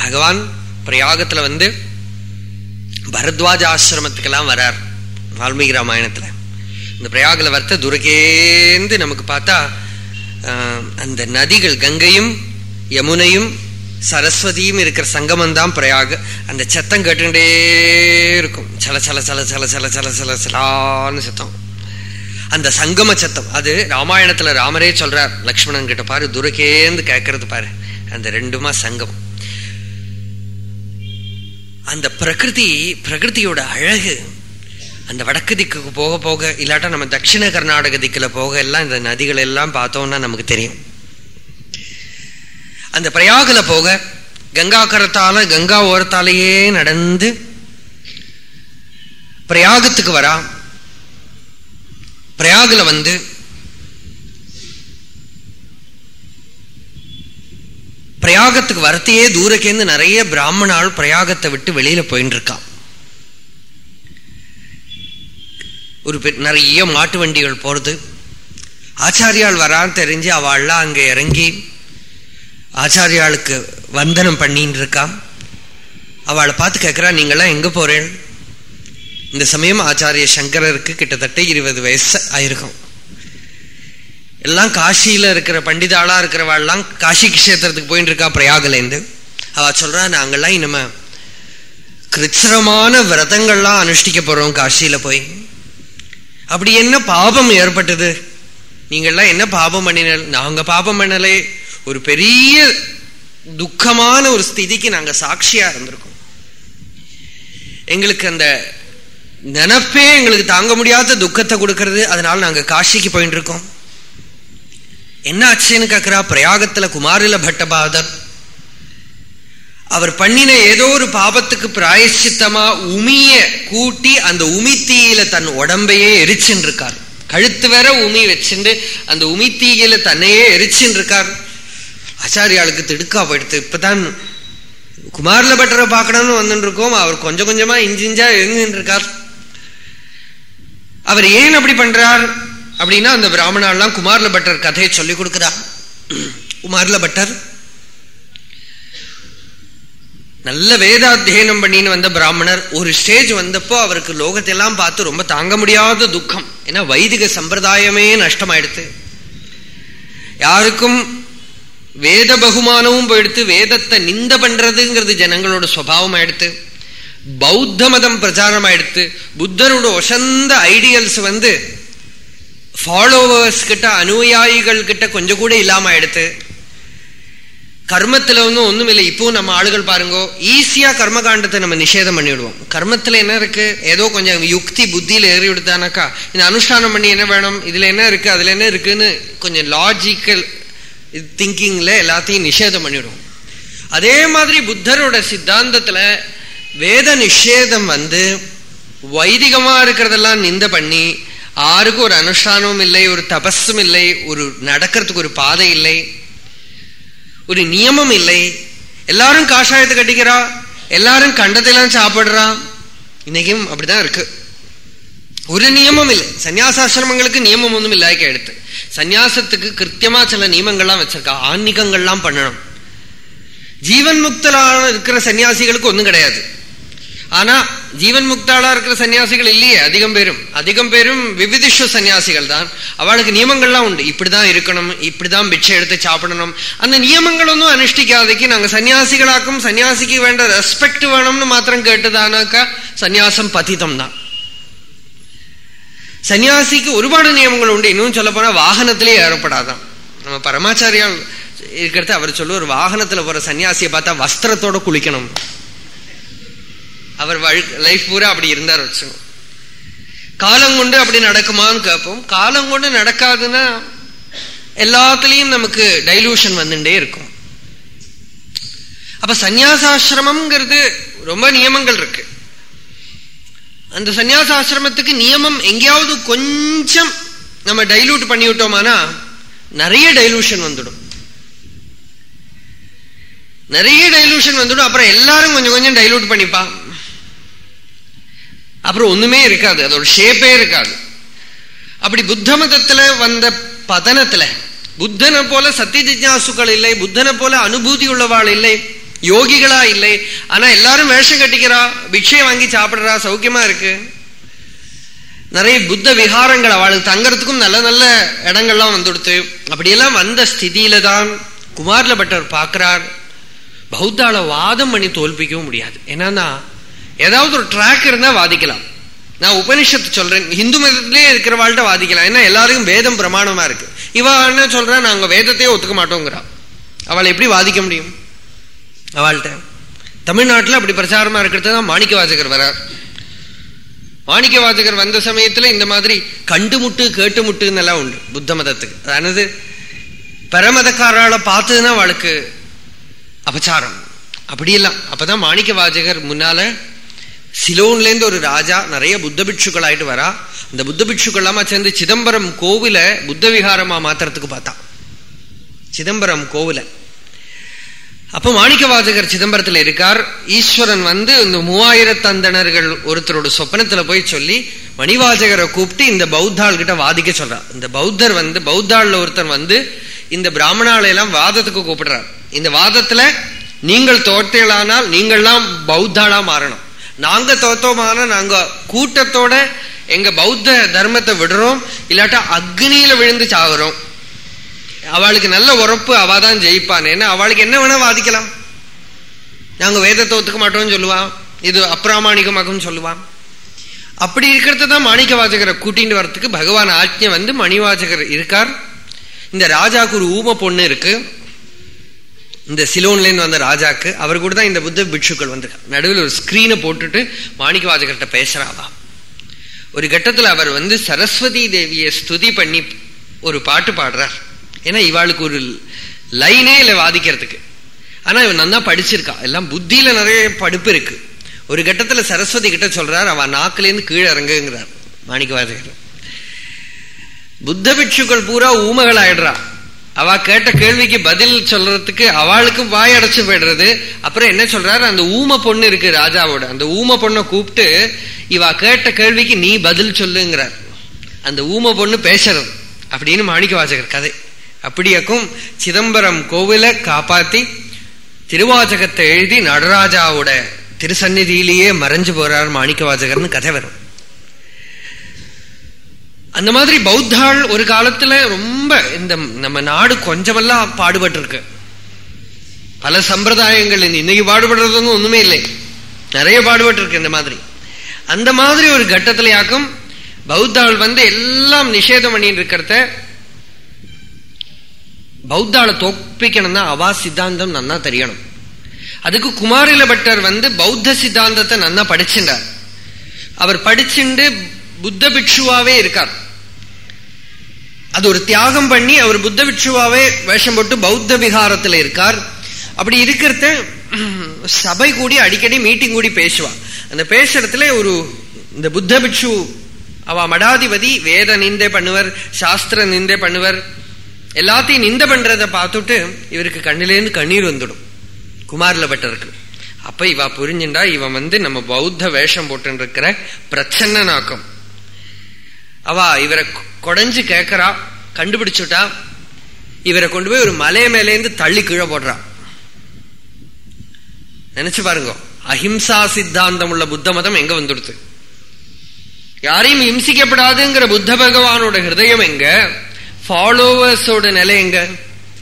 பகவான் பிரயாகத்துல வந்து பரத்வாஜ ஆசிரமத்துக்கெல்லாம் வரார் வால்மீகி ராமாயணத்துல. இந்த பிரயாகில் வரத்த துருகேந்து நமக்கு பார்த்தா அந்த நதிகள் கங்கையும் யமுனையும் சரஸ்வதியும் இருக்கிற சங்கமம் தான் பிரயாக. அந்த சத்தம் கேட்டுட்டே இருக்கும். சல சல சல சல சல சல சல சலான்னு சத்தம். அந்த சங்கம சத்தம் அது ராமாயணத்துல ராமரே சொல்றார். லக்ஷ்மணன் கிட்ட பாரு துரக்கேந்து கேட்கறது பாரு. அந்த ரெண்டுமா சங்கம். அந்த பிரகிருதி பிரகிருதியோட அழகு அந்த வடக்கு திக்குக்கு போக போக இல்லாட்டா நம்ம தட்சிண கர்நாடக திக்கில் போக எல்லாம் இந்த நதிகள் எல்லாம் பார்த்தோம்னா நமக்கு தெரியும். அந்த பிரயாகில் போக கங்கா கரத்தால கங்கா ஓரத்தாலேயே நடந்து பிரயாகத்துக்கு வரா. பிரயாகில் வந்து பிரயாகத்துக்கு வரத்தையே தூரக்கேந்து நிறைய பிராமணால் பிரயாகத்தை விட்டு வெளியில போயின்னு இருக்கான் ஒரு நிறைய மாட்டு வண்டிகள் போகிறது ஆச்சாரியால் வரான்னு தெரிஞ்சு அவள்லாம் அங்கே இறங்கி ஆச்சாரியாளுக்கு வந்தனம் பண்ணின்னு இருக்கான். அவளை பார்த்து கேட்குறா நீங்களாம் எங்கே போகிறேன் இந்த சமயம் ஆச்சாரிய சங்கரருக்கு கிட்டத்தட்ட இருபது வயசு ஆயிருக்கும். எல்லாம் காசியில் இருக்கிற பண்டிதாளாக இருக்கிறவாள்லாம் காஷி கஷேத்திரத்துக்கு போயின்னு இருக்கா பிரயாகலேருந்து அவள் சொல்கிறா நாங்கள்லாம் இனிமே கிருத்திரமான விரதங்கள்லாம் அனுஷ்டிக்க போகிறோம் காஷியில் போய். அப்படி என்ன பாபம் ஏற்பட்டது? நீங்கள்லாம் என்ன பாபம் பண்ணினால் நாங்க பாபம் பண்ணலே. ஒரு பெரிய துக்கமான ஒரு ஸ்திதிக்கு நாங்க சாட்சியா இருந்திருக்கோம். எங்களுக்கு அந்த நினப்பே எங்களுக்கு தாங்க முடியாத துக்கத்தை கொடுக்கறது. அதனால நாங்க காஷிக்கு போயிட்டு இருக்கோம் என்ன ஆச்சுன்னு கேட்கிறா பிரயாகத்துல குமாரில பட்டபாதர் அவர் பண்ணின ஏதோ ஒரு பாபத்துக்கு பிராயச்சித்தமா உமிய கூட்டி அந்த உமித்தீயில தன் உடம்பையே எரிச்சுன்னு இருக்கார் கழுத்து வேற உமி வச்சுட்டு அந்த உமித்தீயில தன்னையே எரிச்சுன்னு இருக்கார் ஆச்சாரியாளுக்கு திடுக்கா போயிடுத்து இப்பதான் குமாரில பட்டரை பார்க்கணும்னு வந்துட்டு இருக்கோம் அவர் கொஞ்சம் கொஞ்சமா இஞ்சிஞ்சா எழுந்துட்டு இருக்கார் அவர் ஏன் அப்படி பண்றார் அப்படின்னா அந்த பிராமணாலாம் குமாரில பட்டர் கதையை சொல்லி கொடுக்குறா. குமாரில பட்டர் நல்ல வேதாத்தியனம் பண்ணின்னு வந்த பிராமணர் ஒரு ஸ்டேஜ் வந்தப்போ அவருக்கு லோகத்தெல்லாம் பார்த்து ரொம்ப தாங்க முடியாத துக்கம். ஏன்னா வைதிக சம்பிரதாயமே நஷ்டமாயிடுத்து. யாருக்கும் வேத பகுமானமும் போயிடுத்து வேதத்தை நிந்த பண்றதுங்கிறது ஜனங்களோட சுவாவம் ஆயிடுத்து பௌத்த மதம் பிரச்சாரம் ஆயிடுத்து புத்தரோட ஒசந்த ஐடியல்ஸ் வந்து ஃபாலோவர்ஸ் கிட்ட அனுயாயிகள் கிட்ட கொஞ்சம் கூட இல்லாம ஆயிடுத்து. கர்மத்துல ஒன்றும் ஒண்ணும் இல்லை. இப்போ நம்ம ஆளுகள் பாருங்க ஈஸியா கர்மகாண்டத்தை நம்ம நிஷேதம் பண்ணிவிடுவோம் கர்மத்துல என்ன இருக்கு? ஏதோ கொஞ்சம் யுக்தி புத்தியில ஏறி விடுதானாக்கா இந்த அனுஷ்டானம் பண்ணி என்ன வேணும்? இதுல என்ன இருக்கு? அதுல என்ன இருக்குன்னு கொஞ்சம் லாஜிக்கல் திங்கிங்ல எல்லாத்தையும் நிஷேதம் பண்ணிவிடுவோம் அதே மாதிரி புத்தரோட சித்தாந்தத்துல வேத நிஷேதம் வந்து வைதிகமா இருக்கிறதெல்லாம் நிந்த பண்ணி ஆருக்கும் ஒரு அனுஷ்டானமும் இல்லை ஒரு தபஸும் இல்லை ஒரு நடக்கிறதுக்கு ஒரு பாதை இல்லை. ஒரு நியமம் இல்லை. எல்லாரும் காஷாயத்தை கட்டிக்கிறா. எல்லாரும் கண்டத்தையெல்லாம் சாப்பிடுறா. இன்னைக்கும் அப்படிதான் இருக்கு. ஒரு நியமம் இல்லை. சன்னியாசாசிரமங்களுக்கு நியமம் ஒன்றும் இல்லாய்க்க எடுத்து சன்னியாசத்துக்கு கிருத்தியமா சில நியமங்கள்லாம் வச்சிருக்கா. ஆன்மீகங்கள்லாம் பண்ணணும். ஜீவன் முக்தலான இருக்கிற சன்னியாசிகளுக்கு ஒன்றும் கிடையாது. ஆனா ஜீவன் முக்தாளா இருக்கிற சன்னியாசிகள் இல்லையே அதிகம் பேரும். அதிகம் பேரும் விவிதிஷ்வ சன்னியாசிகள் தான். அவளுக்கு நியமங்கள்லாம் உண்டு. இப்படிதான் இருக்கணும் இப்படிதான் பிச்சை எடுத்து சாப்பிடணும். அந்த நியமங்கள் ஒன்றும் அனுஷ்டிக்காதைக்கு நாங்க சன்னியாசிகளாக்கும் சன்னியாசிக்கு வேண்ட ரெஸ்பெக்ட் வேணும்னு மாத்திரம் கேட்டுதானாக்கா சன்னியாசம் பதித்தம் தான் சன்னியாசிக்கு ஒருபாடு நியமங்கள் உண்டு. இன்னும் சொல்ல போனா வாகனத்திலே ஏறப்படாதான் நம்ம பரமாச்சாரியால் இருக்கிறத அவர் சொல்லுவார். வாகனத்துல போற சன்னியாசியை பார்த்தா வஸ்திரத்தோட குளிக்கணும். அவர் லைஃப் பூரா அப்படி இருந்தார் வச்சுக்கணும் காலம் கொண்டு அப்படி நடக்குமான்னு கேட்போம். காலம் கொண்டு நடக்காதுன்னா எல்லாத்துலயும் நமக்கு டைலூஷன் வந்துட்டே இருக்கும். அப்ப சந்யாசாசிரமம்ங்கிறது ரொம்ப நியமங்கள் இருக்கு. அந்த சந்நியாசாசிரமத்துக்கு நியமம் எங்கேயாவது கொஞ்சம் நம்ம டைலூட் பண்ணிவிட்டோமானா நிறைய டைலூஷன் வந்துடும். நிறைய டைலூஷன் வந்துடும். அப்புறம் எல்லாரும் கொஞ்சம் கொஞ்சம் டைலூட் பண்ணிப்பா அப்புறம் ஒண்ணுமே இருக்காது. அதோட ஷேப்பே இருக்காது. அப்படி புத்த மதத்துல வந்த பதனத்துல புத்தனை போல சத்திய ஜிஜாசுக்கள் இல்லை புத்தனை போல அனுபூதி உள்ளவாள் இல்லை யோகிகளா இல்லை ஆனா எல்லாரும் வேஷம் கட்டிக்கிறா பிக்ஷை வாங்கி சாப்பிடுறா சௌக்கியமா இருக்கு. நிறைய புத்த விகாரங்கள் அவளுக்கு தங்கறதுக்கும் நல்ல நல்ல இடங்கள்லாம் வந்துடுத்து. அப்படியெல்லாம் வந்த ஸ்திதியில தான் குமார்ல பட்டர் பார்க்கிறார். பௌத்தால வாதம் பண்ணி தோல்பிக்கவும் முடியாது. என்னன்னா ஏதாவது ஒரு ட்ராக் இருந்தா வாதிக்கலாம். நான் உபனிஷத்து சொல்றேன். ஹிந்து மதத்திலே இருக்கிறவாள்கிட்ட வாதிக்கலாம். ஏன்னா எல்லாருக்கும் வேதம் பிரமாணமா இருக்கு. இவ என்ன சொல்றா? நாங்க வேதத்தையே ஒத்துக்க மாட்டோங்கிறா. அவளை எப்படி வாதிக்க முடியும்? அவள்கிட்ட தமிழ்நாட்டில் அப்படி பிரச்சாரமா இருக்கிறது தான் மாணிக்க வாசகர் வரார். மாணிக்க வாசகர் வந்த சமயத்துல இந்த மாதிரி கண்டு முட்டு கேட்டு முட்டுன்னு எல்லாம் உண்டு. புத்த மதத்துக்கு. அதானது பரமதக்காரால பார்த்ததுன்னா அவளுக்கு அபச்சாரம். அப்படியெல்லாம். அப்பதான் மாணிக்க வாஜகர் முன்னால சிலோன்லேருந்து ஒரு ராஜா நிறைய புத்த பிட்சுக்களாயிட்டு வரா. இந்த புத்த பிட்சுக்கள்லாமா சேர்ந்து சிதம்பரம் கோவில புத்த விகாரமா மாத்துறதுக்கு பார்த்தான் சிதம்பரம் கோவில. மாணிக்க மாணிக்கவாதகர் சிதம்பரத்தில் இருக்கார். ஈஸ்வரன் வந்து இந்த மூவாயிரத்தந்தனர்கள் ஒருத்தரோட சொப்பனத்தில் போய் சொல்லி மணிவாஜகரை கூப்பிட்டு இந்த பௌத்தாள் கிட்ட வாதிக்க சொல்றான் இந்த பௌத்தர் வந்து பௌத்தாள்ல ஒருத்தர் வந்து இந்த பிராமணாலையெல்லாம் வாதத்துக்கு கூப்பிடுறார். இந்த வாதத்துல நீங்கள் தோற்றலானால் நீங்கள்லாம் பௌத்தாளா மாறணும். நாங்க தோத்தோமான நாங்க கூட்டத்தோட எங்க பௌத்த தர்மத்தை விடுறோம் இல்லாட்டா அக்னியில விழுந்து சாகுறோம். அவளுக்கு நல்ல உறப்பு அவ தான் ஜெயிப்பான் ஏன்னா அவளுக்கு என்ன வேணா வாதிக்கலாம். நாங்க வேதத்தை ஒத்துக்க மாட்டோம்னு சொல்லுவான். இது அப்பிராமாணிகமாகும் சொல்லுவான். அப்படி இருக்கிறத தான் மாணிக்க வாசகரை கூட்டிட்டு வரத்துக்கு பகவான் ஆஜ்யம் வந்து மணிவாசகர் இருக்கார். இந்த ராஜாக்கு ஒரு ஊம பொண்ணு இருக்கு. இந்த சிலோன்லேருந்து வந்த ராஜாக்கு அவர் கூட தான் இந்த புத்த பிட்சுக்கள் வந்திருக்கார் நடுவில் ஒரு ஸ்கிரீனை போட்டுட்டு மாணிக்க வாஜகர்கிட்ட பேசுறாவா. ஒரு கட்டத்தில் அவர் வந்து சரஸ்வதி தேவியை ஸ்துதி பண்ணி ஒரு பாட்டு பாடுறார். ஏன்னா இவாளுக்கு ஒரு லைனே இல்லை வாதிக்கிறதுக்கு. ஆனா இவன் நல்லா படிச்சிருக்கா. எல்லாம் புத்தியில நிறைய படிப்பு இருக்கு. ஒரு கட்டத்துல சரஸ்வதி கிட்ட சொல்றார் அவன் நாக்குலேருந்து கீழே இறங்குங்கிறார். மாணிக்க வாஜகர் புத்த பிட்சுக்கள் பூரா ஊமகள் ஆயிடுறா அவ கேட்ட கேள்விக்கு பதில் சொல்றதுக்கு அவளுக்கும் வாய் அடைச்சு போயிடுறது. அப்புறம் என்ன சொல்றாரு? அந்த ஊம பொண்ணு இருக்கு ராஜாவோட. அந்த ஊம பொண்ணை கூப்பிட்டு இவ கேட்ட கேள்விக்கு நீ பதில் சொல்லுங்கிறார். அந்த ஊம பொண்ணு பேசுறது அப்படின்னு மாணிக்க வாசகர் கதை. அப்படியாக்கும் சிதம்பரம் கோவில காப்பாத்தி திருவாச்சகத்தை எழுதி நடராஜாவோட திருசந்நிதியிலேயே மறைஞ்சு போறார் மாணிக்க வாசகர்னு கதை வரும். அந்த மாதிரி பௌத்தாள் ஒரு காலத்துல ரொம்ப இந்த நம்ம நாடு கொஞ்சமெல்லாம் பாடுபட்டு இருக்கு பல சம்பிரதாயங்கள் இன்னைக்கு பாடுபடுறதுன்னு ஒண்ணுமே இல்லை. நிறைய பாடுபட்டு இருக்கு இந்த மாதிரி. அந்த மாதிரி ஒரு கட்டத்திலேயாக்கும் பௌத்தாள் வந்து எல்லாம் நிஷேதம் பண்ணிட்டு இருக்கிறத பௌத்தாளை தோப்பிக்கணும்னா அவா சித்தாந்தம் நன்னா தெரியணும். அதுக்கு குமாரில பட்டர் வந்து பௌத்த சித்தாந்தத்தை நன்னா படிச்சுட்டார் அவர் படிச்சுண்டு புத்த பிக்ஷுவாவே இருக்கார். அது ஒரு தியாகம் பண்ணி அவர் புத்த பிக்ஷுவாவே வேஷம் போட்டு பௌத்த விகாரத்தில் இருக்கார். அப்படி இருக்கிறத சபை கூடி அடிக்கடி மீட்டிங் கூடி பேசுவா. அந்த பேசுறதுல ஒரு இந்த புத்த பிக்ஷு அவ மடாதிபதி வேத நிந்தை பண்ணுவர் சாஸ்திர நிந்தை பண்ணுவர். எல்லாத்தையும் நிந்த பண்றதை பார்த்துட்டு இவருக்கு கண்ணிலேருந்து கண்ணீர் வந்துடும். குமாரில் பட்டருக்கு. அப்ப இவ புரிஞ்சுண்டா இவன் வந்து நம்ம பௌத்த வேஷம் போட்டு இருக்கிற பிரச்சனை நாக்கம் அவ இவரை கொடைஞ்சு கேட்கறா கண்டுபிடிச்சுட்டா இவரை கொண்டு போய் ஒரு மலை மேலேருந்து தள்ளி கீழே போடுறா. நினைச்சு பாருங்க அஹிம்சா சித்தாந்தம் உள்ள புத்த மதம் எங்க வந்துடுது? யாரையும் ஹிம்சிக்கப்படாதுங்கிற புத்த பகவானோட ஹிருதயம் எங்க? ஃபாலோவர்ஸோட நிலை எங்க?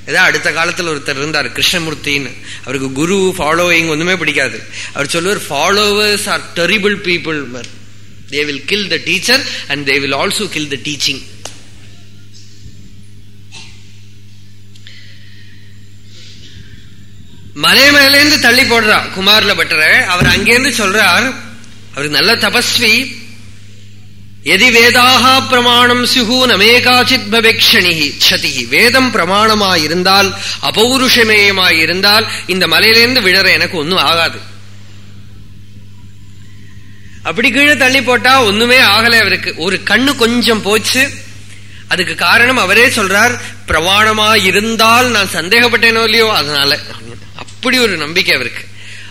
ஏதாவது அடுத்த காலத்துல ஒருத்தர் இருந்தார் கிருஷ்ணமூர்த்தின்னு. அவருக்கு குரு ஃபாலோவிங் ஒன்றுமே பிடிக்காது. அவர் சொல்லுவார் followers are terrible people they will kill the teacher and they will also kill the teaching மலை மேலேருந்து தள்ளி போடுறா குமார்ல பட்டர. அவர் அங்கேருந்து சொல்றார் அவர் நல்ல தபஸ்வி. எதி வேதாக பிரமாணம் சிஹு நமேகாச்சித் பவேக்ஷணிஹி சதி வேதம் பிரமாணமாயிருந்தால் அபௌருஷமேயமாயிருந்தால் இந்த மலையிலேருந்து விழற எனக்கு ஒன்றும் ஆகாது. அப்படி கீழே தள்ளி போட்டா ஒண்ணுமே ஆகல அவருக்கு. ஒரு கண்ணு கொஞ்சம் போச்சு. அதுக்கு காரணம் அவரே சொல்றார் பிரமாணமா இருந்தால் நான் சந்தேகப்பட்டேனோ இல்லையோ அதனால. அப்படி ஒரு நம்பிக்கை அவருக்கு.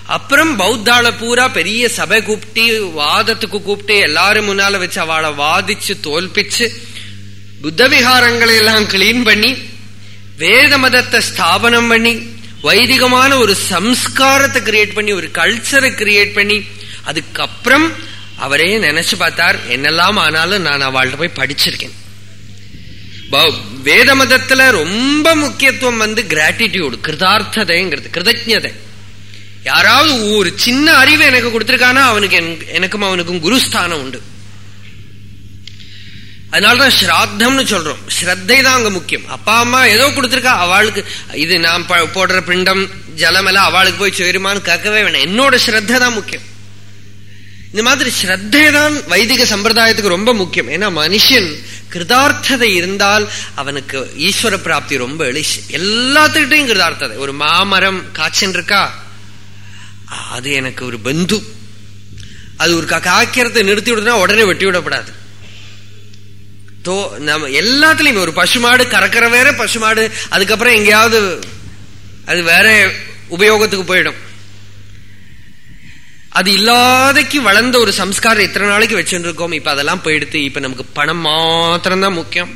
அப்புறம் பௌத்தாள பூரா பெரிய சபை கூப்பிட்டு வாதத்துக்கு கூப்பிட்டு எல்லாரும் முன்னால வச்சு அவளை வாதிச்சு தோல்பிச்சு புத்த விகாரங்களை எல்லாம் கிளீன் பண்ணி வேத மதத்தை ஸ்தாபனம் பண்ணி வைதிகமான ஒரு சம்ஸ்காரத்தை கிரியேட் பண்ணி ஒரு கல்ச்சரை கிரியேட் பண்ணி அதுக்கப்புறம் அவரே நினைச்சு பார்த்தார் என்னெல்லாம் ஆனாலும் நான் அவள்கிட்ட போய் படிச்சிருக்கேன். வேத மதத்துல ரொம்ப முக்கியத்துவம் வந்து கிராட்டிடியூடு கிருதார்த்ததைங்கிறது கிருதஜதை யாராவது ஒரு சின்ன அறிவு எனக்கு கொடுத்திருக்கானா அவனுக்கு எனக்கும் அவனுக்கும் குருஸ்தானம் உண்டு. அதனாலதான் ஸ்ராத்தம்னு சொல்றோம். ஸ்ரத்தை தான் அங்க முக்கியம். அப்பா அம்மா ஏதோ கொடுத்துருக்கா அவளுக்கு இது நான் போடுற பிண்டம் ஜலம் எல்லாம் அவளுக்கு போய் சேருமான்னு கேட்கவே வேணாம். என்னோட ஸ்ரத்த தான் முக்கியம். இந்த மாதிரி ஸ்ரத்தை தான் வைதிக சம்பிரதாயத்துக்கு ரொம்ப முக்கியம். ஏன்னா மனுஷன் கிருதார்த்ததை இருந்தால் அவனுக்கு ஈஸ்வர பிராப்தி ரொம்ப எளிஷ் எல்லாத்துக்கிட்டையும் கிருதார்த்ததை. ஒரு மாமரம் காய்ச்சன் இருக்கா அது எனக்கு ஒரு பந்து. அது ஒரு காய்க்கிறத நிறுத்தி விடுனா உடனே வெட்டி விடப்படாது. தோ நம்ம எல்லாத்துலயுமே ஒரு பசுமாடு கறக்கிற வேற பசுமாடு அதுக்கப்புறம் எங்கேயாவது அது வேற உபயோகத்துக்கு போயிடும். அது இல்லாதக்கு வளர்ந்த ஒரு சம்ஸ்காரம் எத்தனை நாளைக்கு வச்சுருக்கோம் இப்ப அதெல்லாம் போயிடுத்து இப்ப நமக்கு பணம் மாத்திரம்தான் முக்கியம்.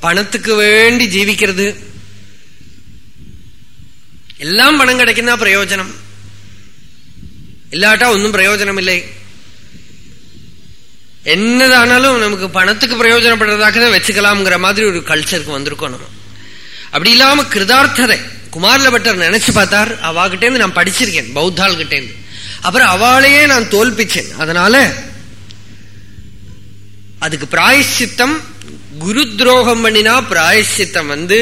பணத்துக்கு வேண்டி ஜீவிக்கிறது. எல்லாம் பணம் கிடைக்குன்னா பிரயோஜனம். இல்லாட்டா ஒன்றும் பிரயோஜனம் இல்லை என்னதானாலும் நமக்கு பணத்துக்கு பிரயோஜனப்படுறதாக தான் வச்சுக்கலாம்ங்கிற மாதிரி ஒரு கல்ச்சருக்கு வந்திருக்கோம் நம்ம. அப்படி இல்லாம கிருதார்த்ததை குமாரில் பட்டர் நினைச்சு பார்த்தார் அவாகிட்டேருந்து நான் படிச்சிருக்கேன் பௌத்தாள் கிட்டே அப்புறம் அவளையே நான் தோல்பிச்சேன். அதனால அதுக்கு பிராயசித்தம் குரு துரோகம் பண்ணினா பிராயசித்தம் வந்து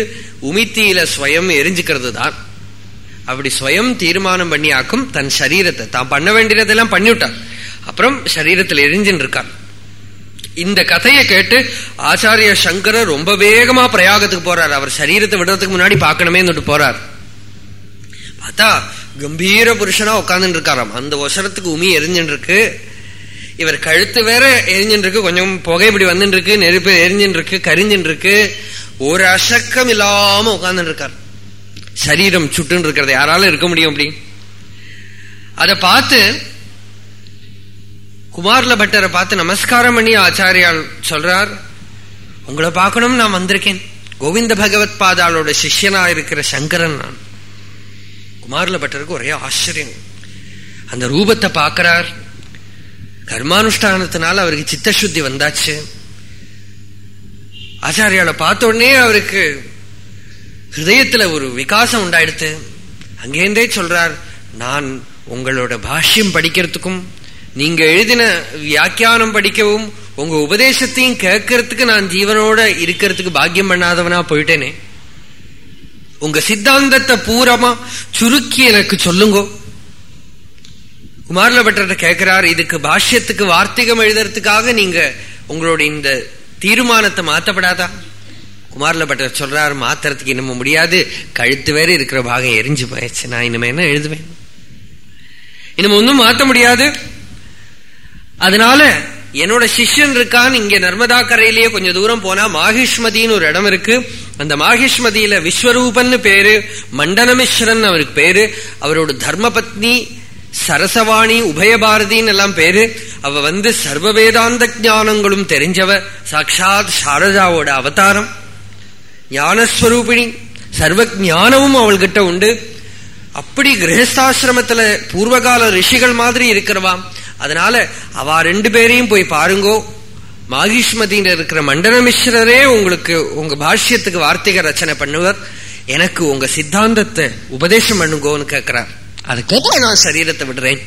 உமித்தியில ஸ்வயம் எரிஞ்சுக்கிறது தான் அப்படி ஸ்வயம் தீர்மானம் பண்ணி ஆக்கும் தன் சரீரத்தை. தான் பண்ண வேண்டியதெல்லாம் பண்ணிவிட்டான். அப்புறம் சரீரத்தில் எரிஞ்சுன்னு இருக்கான். இந்த கதையை கேட்டு ஆச்சாரிய சங்கரர் ரொம்ப வேகமா பிரயாகத்துக்கு போறார். அவர் சரீரத்தை விடுறதுக்கு முன்னாடி பார்க்கணுமே போறார். பார்த்தா கம்பீர புருஷனா உட்காந்துட்டு இருக்காராம் அந்த ஒசரத்துக்கு உமி எரிஞ்சுட்டு இருக்கு இவர் கழுத்து வேற எரிஞ்சுட்டு இருக்கு கொஞ்சம் புகை இப்படி வந்துட்டு இருக்கு நெருப்பு எரிஞ்சுட்டு இருக்கு கரிஞ்சுட்டு இருக்கு ஒரு அசக்கம் இல்லாம உட்காந்துட்டு இருக்கார் சரீரம் சுட்டுன்னு இருக்கிறது யாராலும் இருக்க முடியும் அப்படி? அதை பார்த்து குமார்ல பட்டரை பார்த்து நமஸ்காரம் பண்ணி ஆச்சாரியால் சொல்றார் உங்களை பார்க்கணும் நான் வந்திருக்கேன். கோவிந்த பகவத் பாதாளோட சிஷ்யனா இருக்கிற சங்கரன் நான். குமார்ல பட்டருக்கு ஒரே ஆச்சரியம். அந்த ரூபத்தை பார்க்கிறார். கர்மானுஷ்டானத்தினால அவருக்கு சித்தசுத்தி வந்தாச்சு. ஆச்சாரியால பார்த்த உடனே அவருக்கு ஹிருதயத்துல ஒரு விகாசம் உண்டாயிடுத்து. அங்கேருந்தே சொல்றார் நான் உங்களோட பாஷ்யம் படிக்கிறதுக்கும் நீங்க எழுதின வியாக்கியானம் படிக்கவும் உங்க உபதேசத்தையும் கேட்கறதுக்கு நான் ஜீவனோட இருக்கிறதுக்கு பாக்கியம் பண்ணாதவனா போயிட்டேனே. உங்க சித்தாந்தத்தை பூரமா சுருக்கி எனக்கு சொல்லுங்க. குமாரில பட்டர்கிட்ட கேட்கிறார் இதுக்கு பாஷ்யத்துக்கு வார்த்திகம் எழுதுறதுக்காக நீங்க உங்களோட இந்த தீர்மானத்தை மாத்தப்படாதா? குமாரில பட்டர் சொல்றாரு மாத்துறதுக்கு இன்னமும் முடியாது. கழுத்து வேற இருக்கிற பாகம் எரிஞ்சு போயிடுச்சு. நான் இனிமே என்ன எழுதுவேன்? இனிமே ஒன்றும் மாத்த முடியாது. அதனால என்னோட சிஷ்யன் இருக்கான் இங்க நர்மதா கரையிலேயே கொஞ்சம் தூரம் போனா மாகிஷ்மதின்னு ஒரு இடம் இருக்கு. அந்த மாகிஷ்மதியில விஸ்வரூபன் பேரு மண்டனமிஸ்வரன் அவருக்கு பேரு அவரோட தர்மபத்னி சரசவாணி உபயபாரதின்னு எல்லாம் பேரு. அவ வந்து சர்வ வேதாந்த ஜானங்களும் தெரிஞ்சவ சாட்சாத் சாரதாவோட அவதாரம். ஞானஸ்வரூபிணி சர்வ ஞானமும் அவள்கிட்ட உண்டு. அப்படி கிரகஸ்தாசிரமத்துல பூர்வகால ரிஷிகள் மாதிரி இருக்கிறவாம் அதனால அவ ரெண்டு பேரையும் போய் பாருங்கோ. மாகிஷ்மதியில இருக்கிற மண்டனமிஸ்வரரே உங்களுக்கு உங்க பாஷ்யத்துக்கு வார்த்தைக ரச்சனை பண்ணுவர். எனக்கு உங்க சித்தாந்தத்தை உபதேசம் பண்ணுங்கோன்னு கேட்கிறார் அதை கேட்டு நான் சரீரத்தை விடுறேன்?